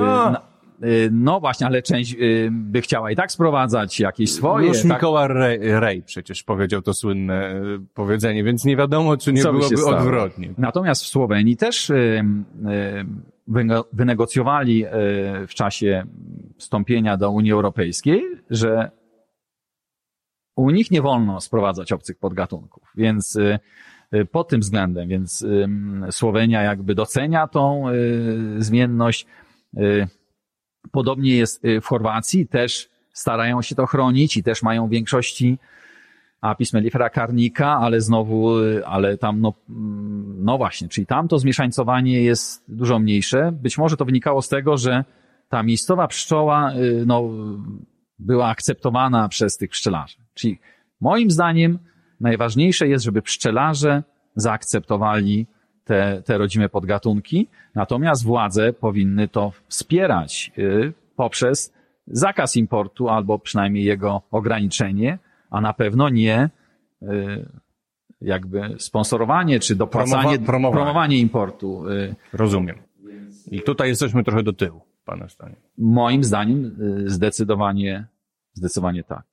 S2: no właśnie, ale część y, by chciała i tak sprowadzać jakieś swoje.
S1: Już
S2: tak,
S1: Mikołaj Rej, przecież powiedział to słynne e, powiedzenie, więc nie wiadomo, czy nie
S2: Co
S1: byłoby odwrotnie.
S2: Natomiast w Słowenii też y, y, wyne- wynegocjowali y, w czasie wstąpienia do Unii Europejskiej, że u nich nie wolno sprowadzać obcych podgatunków. Więc y, y, pod tym względem, więc Słowenia jakby docenia tą y, zmienność. Podobnie jest y, w Chorwacji, też starają się to chronić i też mają w większości Apis mellifera carnica, ale znowu, y, ale tam no, mm, no właśnie, czyli tam to zmieszańcowanie jest dużo mniejsze. Być może to wynikało z tego, że ta miejscowa pszczoła y, no, była akceptowana przez tych pszczelarzy. Czyli moim zdaniem najważniejsze jest, żeby pszczelarze zaakceptowali te, te rodzime podgatunki, natomiast władze powinny to wspierać y, poprzez zakaz importu albo przynajmniej jego ograniczenie, a na pewno nie y, jakby sponsorowanie czy dopłacanie,
S1: Promowa- promowanie.
S2: promowanie importu. y.
S1: Rozumiem. I tutaj jesteśmy trochę do tyłu, pana zdanie.
S2: Moim zdaniem zdecydowanie, zdecydowanie tak.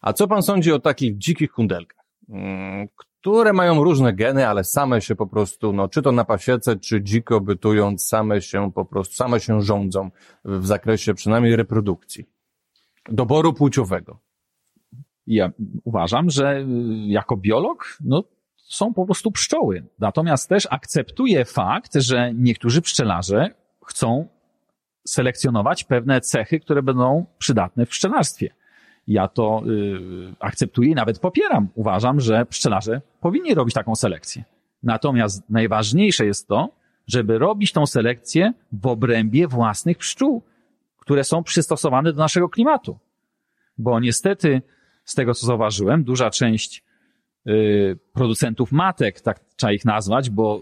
S1: A co pan sądzi o takich dzikich kundelkach, mm, które mają różne geny, ale same się po prostu, no, czy to na pasiece, czy dziko bytując, same się po prostu, same się rządzą w zakresie przynajmniej reprodukcji. Doboru płciowego.
S2: Ja uważam, że y, jako biolog, no, są po prostu pszczoły. Natomiast też akceptuję fakt, że niektórzy pszczelarze chcą selekcjonować pewne cechy, które będą przydatne w pszczelarstwie. Ja to y, akceptuję i nawet popieram. Uważam, że pszczelarze powinni robić taką selekcję. Natomiast najważniejsze jest to, żeby robić tą selekcję w obrębie własnych pszczół, które są przystosowane do naszego klimatu. Bo niestety, z tego co zauważyłem, duża część y, producentów matek, tak trzeba ich nazwać, bo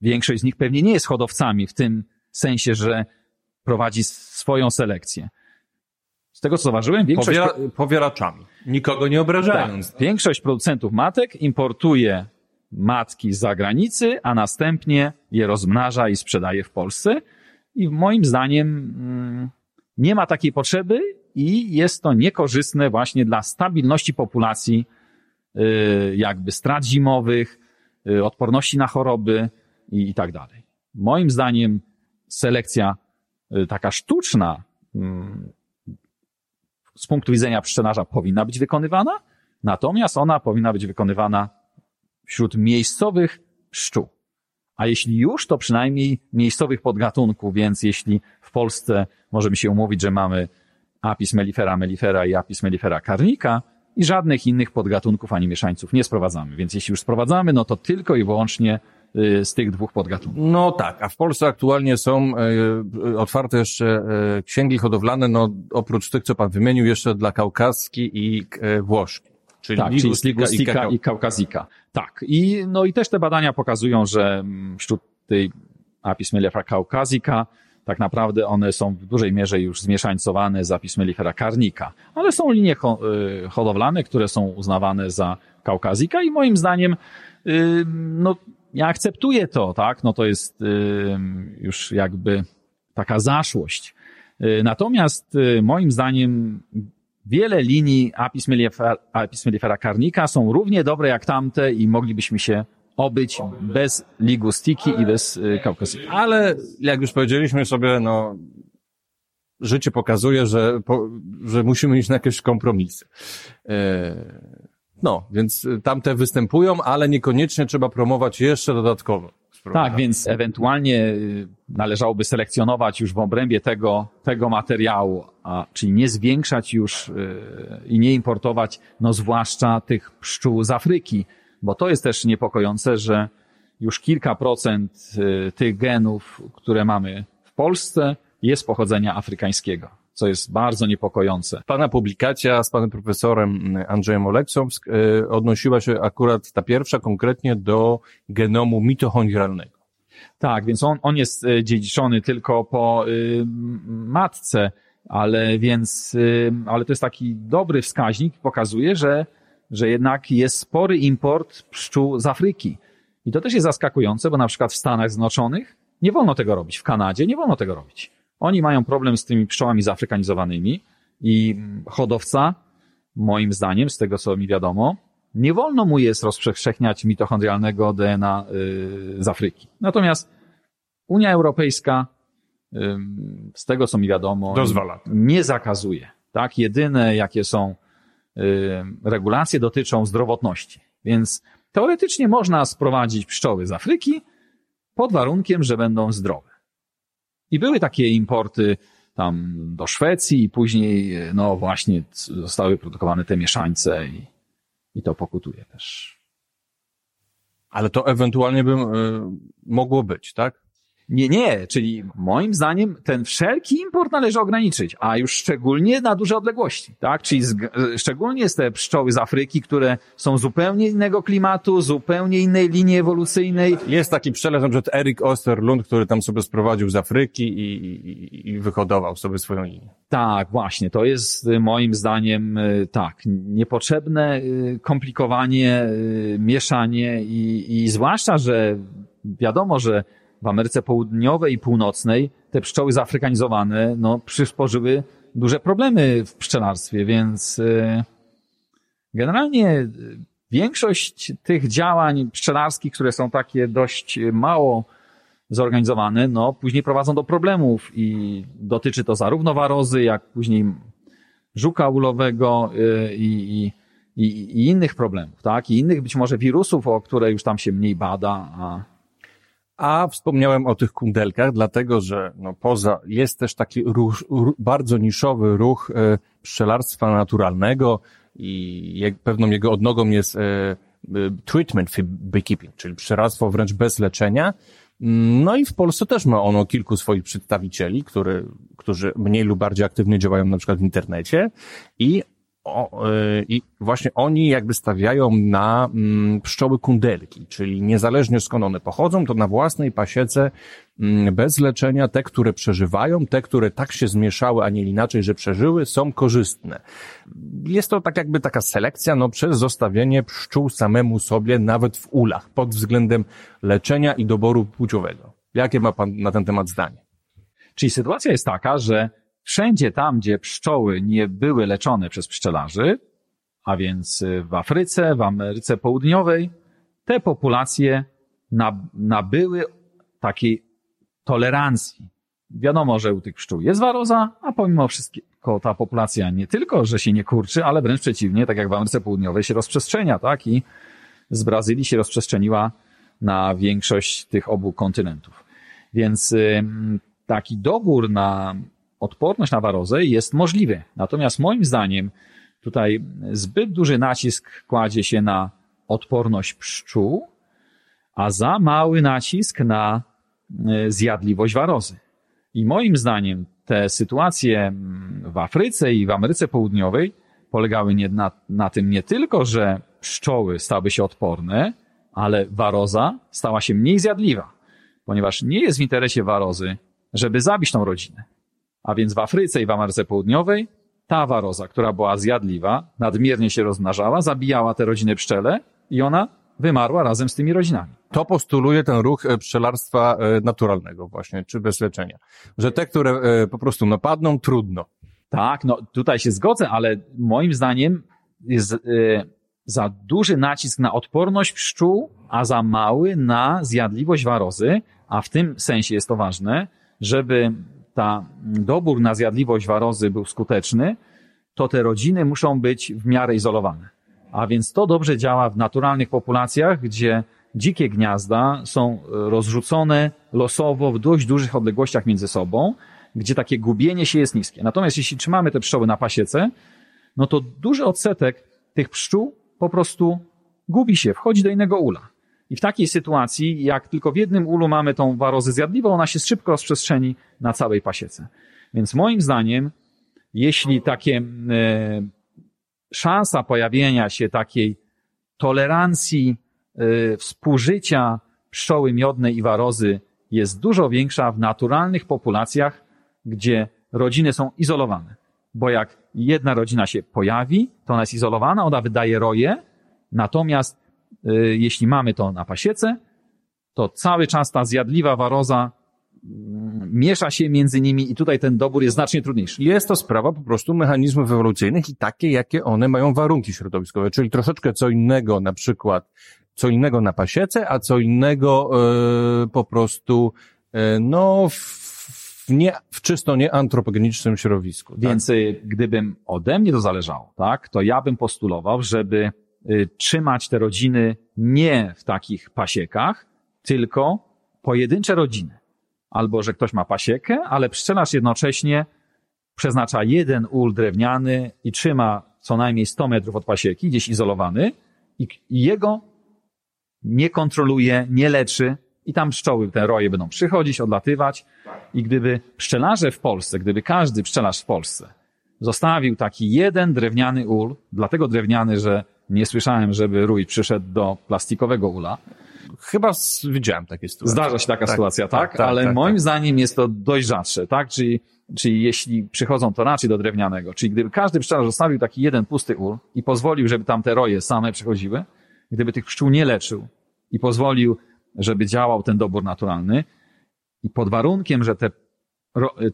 S2: większość z nich pewnie nie jest hodowcami w tym sensie, że prowadzi swoją selekcję. Z tego co zauważyłem, większość...
S1: Powiera, powieraczami. Nikogo nie obrażając.
S2: Tak, większość producentów matek importuje matki z zagranicy, a następnie je rozmnaża i sprzedaje w Polsce. I moim zdaniem mm, nie ma takiej potrzeby i jest to niekorzystne właśnie dla stabilności populacji, y, jakby strat zimowych, y, odporności na choroby i, i tak dalej. Moim zdaniem selekcja y, taka sztuczna mm, z punktu widzenia pszczelarza powinna być wykonywana, natomiast ona powinna być wykonywana wśród miejscowych pszczół. A jeśli już, to przynajmniej miejscowych podgatunków, więc jeśli w Polsce możemy się umówić, że mamy Apis mellifera mellifera i Apis mellifera carnica i żadnych innych podgatunków ani mieszańców nie sprowadzamy. Więc jeśli już sprowadzamy, no to tylko i wyłącznie z tych dwóch podgatunków.
S1: No tak, a w Polsce aktualnie są e, otwarte jeszcze e, księgi hodowlane, no oprócz tych, co pan wymienił, jeszcze dla kaukaski i e, włoszki.
S2: Czyli tak, ligustika, czyli ligustika i, i kaukazika. Tak. I, no i też te badania pokazują, że mm, wśród tej Apis mellifera kaukazika tak naprawdę one są w dużej mierze już zmieszańcowane z Apis mellifera carnica. Ale są linie y, hodowlane, które są uznawane za kaukazika i moim zdaniem y, no ja akceptuję to, tak? No to jest y, już jakby taka zaszłość. Natomiast moim zdaniem wiele linii Apis mellifera, Apis są równie dobre jak tamte i moglibyśmy się obyć bez ligustiki i bez y, kaukazji.
S1: Ale jak już powiedzieliśmy sobie, no życie pokazuje, że, że musimy iść na jakieś kompromisy. No, więc tamte występują, ale niekoniecznie trzeba promować jeszcze dodatkowo.
S2: Tak, więc ewentualnie y, należałoby selekcjonować już w obrębie tego, tego materiału, a, czyli nie zwiększać już yy, i nie importować, no zwłaszcza tych pszczół z Afryki, bo to jest też niepokojące, że już kilka procent y, tych genów, które mamy w Polsce, jest pochodzenia afrykańskiego, co jest bardzo niepokojące.
S1: Pana publikacja z panem profesorem Andrzejem Oleksą y, odnosiła się akurat ta pierwsza konkretnie do genomu mitochondrialnego.
S2: Tak, więc on, on jest y, dziedziczony tylko po y, matce, ale więc, y, ale to jest taki dobry wskaźnik, pokazuje, że że jednak jest spory import pszczół z Afryki. I to też jest zaskakujące, bo na przykład w Stanach Zjednoczonych nie wolno tego robić, w Kanadzie nie wolno tego robić. Oni mają problem z tymi pszczołami zafrykanizowanymi i hodowca, moim zdaniem, z tego co mi wiadomo, nie wolno mu jest rozprzestrzeniać mitochondrialnego DNA y, z Afryki. Natomiast Unia Europejska, z tego co mi wiadomo,
S1: Dozwala.
S2: nie zakazuje. Tak, jedyne jakie są Y, regulacje dotyczą zdrowotności. Więc teoretycznie można sprowadzić pszczoły z Afryki pod warunkiem, że będą zdrowe. I były takie importy tam do Szwecji i później, no właśnie, zostały produkowane te mieszańce i, i to pokutuje też.
S1: Ale to ewentualnie by y, mogło być, tak?
S2: Nie, nie, czyli moim zdaniem ten wszelki import należy ograniczyć, a już szczególnie na duże odległości, tak? Czyli z, szczególnie z te pszczoły z Afryki, które są zupełnie innego klimatu, zupełnie innej linii ewolucyjnej.
S1: Jest taki pszczelarz, na przykład Erik Osterlund, który tam sobie sprowadził z Afryki i, i, i wyhodował sobie swoją linię.
S2: Tak, właśnie, to jest y, moim zdaniem y, tak, niepotrzebne y, komplikowanie, mieszanie i, i zwłaszcza, że wiadomo, że w Ameryce Południowej i Północnej te pszczoły zafrykanizowane no, przysporzyły duże problemy w pszczelarstwie, więc y, generalnie y, większość tych działań pszczelarskich, które są takie dość mało zorganizowane, no później prowadzą do problemów i dotyczy to zarówno warozy, jak później żuka ulowego y, i, i, i, i innych problemów, tak? I innych być może wirusów, o które już tam się mniej bada, a
S1: a wspomniałem o tych kundelkach, dlatego że no poza, jest też taki ruch, bardzo niszowy ruch e, pszczelarstwa naturalnego i jak, pewną jego odnogą jest e, e, treatment beekeeping, czyli pszczelarstwo wręcz bez leczenia. No i w Polsce też ma ono kilku swoich przedstawicieli, który, którzy mniej lub bardziej aktywnie działają na przykład w internecie i o, y, I właśnie oni jakby stawiają na mm, pszczoły kundelki, czyli niezależnie skąd one pochodzą, to na własnej pasiece mm, bez leczenia te, które przeżywają, te, które tak się zmieszały, a nie inaczej, że przeżyły, są korzystne. Jest to tak jakby taka selekcja, no przez zostawienie pszczół samemu sobie, nawet w ulach, pod względem leczenia i doboru płciowego. Jakie ma pan na ten temat zdanie?
S2: Czyli sytuacja jest taka, że Wszędzie tam, gdzie pszczoły nie były leczone przez pszczelarzy, a więc w Afryce, w Ameryce Południowej, te populacje nabyły takiej tolerancji. Wiadomo, że u tych pszczół jest waroza, a pomimo wszystko ta populacja nie tylko, że się nie kurczy, ale wręcz przeciwnie, tak jak w Ameryce Południowej się rozprzestrzenia, tak? I z Brazylii się rozprzestrzeniła na większość tych obu kontynentów. Więc taki dobór na odporność na warozę jest możliwy. Natomiast moim zdaniem tutaj zbyt duży nacisk kładzie się na odporność pszczół, a za mały nacisk na e, zjadliwość warozy. I moim zdaniem te sytuacje w Afryce i w Ameryce Południowej polegały nie na, na tym nie tylko, że pszczoły stały się odporne, ale waroza stała się mniej zjadliwa, ponieważ nie jest w interesie warozy, żeby zabić tą rodzinę. A więc w Afryce i w Ameryce Południowej ta waroza, która była zjadliwa, nadmiernie się rozmnażała, zabijała te rodziny pszczele i ona wymarła razem z tymi rodzinami.
S1: To postuluje ten ruch e, pszczelarstwa e, naturalnego właśnie, czy bez leczenia. Że te, które e, po prostu napadną, trudno.
S2: Tak, no tutaj się zgodzę, ale moim zdaniem jest za duży nacisk na odporność pszczół, a za mały na zjadliwość warozy, a w tym sensie jest to ważne, żeby ta dobór na zjadliwość warozy był skuteczny, to te rodziny muszą być w miarę izolowane. A więc to dobrze działa w naturalnych populacjach, gdzie dzikie gniazda są rozrzucone losowo w dość dużych odległościach między sobą, gdzie takie gubienie się jest niskie. Natomiast jeśli trzymamy te pszczoły na pasiece, no to duży odsetek tych pszczół po prostu gubi się, wchodzi do innego ula. I w takiej sytuacji, jak tylko w jednym ulu mamy tą warozę zjadliwą, ona się szybko rozprzestrzeni na całej pasiece. Więc moim zdaniem, jeśli takie e, szansa pojawienia się takiej tolerancji e, współżycia pszczoły miodnej i warozy jest dużo większa w naturalnych populacjach, gdzie rodziny są izolowane. Bo jak jedna rodzina się pojawi, to ona jest izolowana, ona wydaje roje, natomiast Y, jeśli mamy to na pasiece, to cały czas ta zjadliwa waroza mm, miesza się między nimi i tutaj ten dobór jest znacznie trudniejszy.
S1: Jest to sprawa po prostu mechanizmów ewolucyjnych i takie, jakie one mają warunki środowiskowe, czyli troszeczkę co innego na przykład, co innego na pasiece, a co innego yy, po prostu yy, no w, w, nie, w czysto nieantropogenicznym środowisku.
S2: Tak? Więc y, gdybym ode mnie to zależało, tak, to ja bym postulował, żeby Y, trzymać te rodziny nie w takich pasiekach, tylko pojedyncze rodziny. Albo, że ktoś ma pasiekę, ale pszczelarz jednocześnie przeznacza jeden ul drewniany i trzyma co najmniej 100 metrów od pasieki, gdzieś izolowany i jego nie kontroluje, nie leczy i tam pszczoły, te roje będą przychodzić, odlatywać i gdyby pszczelarze w Polsce, gdyby każdy pszczelarz w Polsce zostawił taki jeden drewniany ul, dlatego drewniany, że nie słyszałem, żeby rój przyszedł do plastikowego ula.
S1: Chyba widziałem takie sytuacje.
S2: Zdarza się taka tak, sytuacja, tak? tak, tak Ale tak, moim tak. zdaniem jest to dość rzadsze, tak? Czyli, czyli jeśli przychodzą, to raczej do drewnianego. Czyli gdyby każdy pszczelarz zostawił taki jeden pusty ul i pozwolił, żeby tam te roje same przychodziły, gdyby tych pszczół nie leczył i pozwolił, żeby działał ten dobór naturalny i pod warunkiem, że te,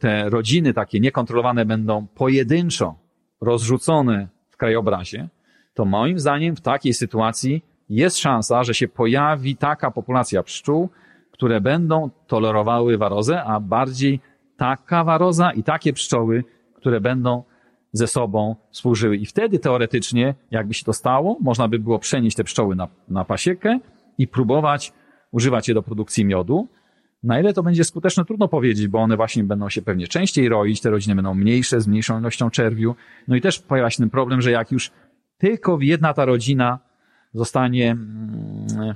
S2: te rodziny takie niekontrolowane będą pojedynczo rozrzucone w krajobrazie, to moim zdaniem w takiej sytuacji jest szansa, że się pojawi taka populacja pszczół, które będą tolerowały warozę, a bardziej taka waroza i takie pszczoły, które będą ze sobą służyły. I wtedy teoretycznie, jakby się to stało, można by było przenieść te pszczoły na, na pasiekę i próbować używać je do produkcji miodu. Na ile to będzie skuteczne, trudno powiedzieć, bo one właśnie będą się pewnie częściej roić, te rodziny będą mniejsze, z mniejszą ilością czerwiu. No i też pojawia się ten problem, że jak już tylko jedna ta rodzina zostanie mm,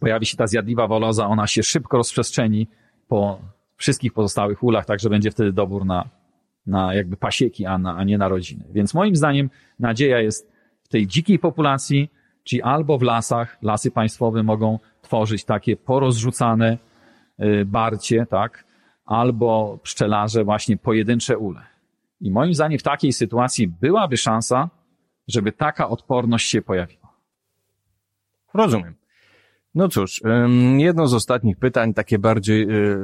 S2: pojawi się ta zjadliwa woloza, ona się szybko rozprzestrzeni po wszystkich pozostałych ulach, także będzie wtedy dobór na, na jakby pasieki, a, na, a nie na rodziny. Więc moim zdaniem nadzieja jest w tej dzikiej populacji, czyli albo w lasach, lasy państwowe mogą tworzyć takie porozrzucane y, barcie, tak, albo pszczelarze właśnie pojedyncze ule. I moim zdaniem w takiej sytuacji byłaby szansa, żeby taka odporność się pojawiła.
S1: Rozumiem. No cóż, jedno z ostatnich pytań, takie bardziej y,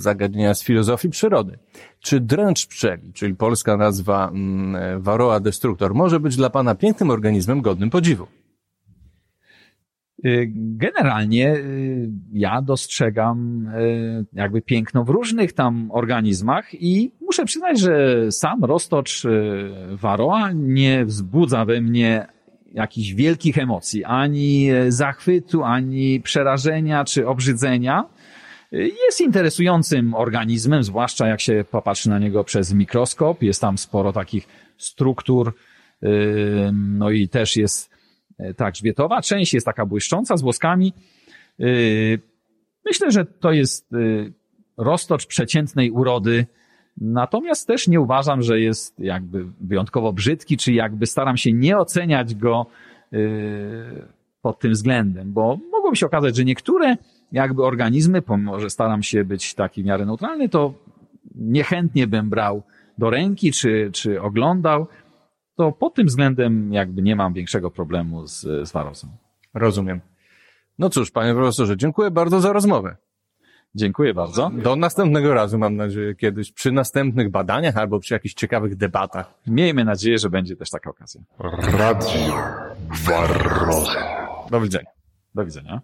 S1: zagadnienia z filozofii przyrody. Czy dręcz pszczeli, czyli polska nazwa mm, Varroa destructor, może być dla Pana pięknym organizmem godnym podziwu?
S2: Y, generalnie y, ja dostrzegam jakby piękno w różnych tam organizmach i muszę przyznać, że sam roztocz Varroa nie wzbudza we mnie jakichś wielkich emocji, ani zachwytu, ani przerażenia czy obrzydzenia. Jest interesującym organizmem, zwłaszcza jak się popatrzy na niego przez mikroskop. Jest tam sporo takich struktur, no i też jest tak grzbietowa. Część jest taka błyszcząca z włoskami. Myślę, że to jest roztocz przeciętnej urody, Natomiast też nie uważam, że jest jakby wyjątkowo brzydki, czy jakby staram się nie oceniać go pod tym względem, bo mogłoby się okazać, że niektóre jakby organizmy, pomimo że staram się być taki w miarę neutralny, to niechętnie bym brał do ręki, czy, czy oglądał, to pod tym względem jakby nie mam większego problemu z, z warozą.
S1: Rozumiem. No cóż, panie profesorze, dziękuję bardzo za rozmowę.
S2: Dziękuję bardzo.
S1: Do następnego razu, mam nadzieję, kiedyś przy następnych badaniach albo przy jakichś ciekawych debatach.
S2: Miejmy nadzieję, że będzie też taka okazja.
S3: Radio Barroza.
S1: Do widzenia.
S2: Do widzenia.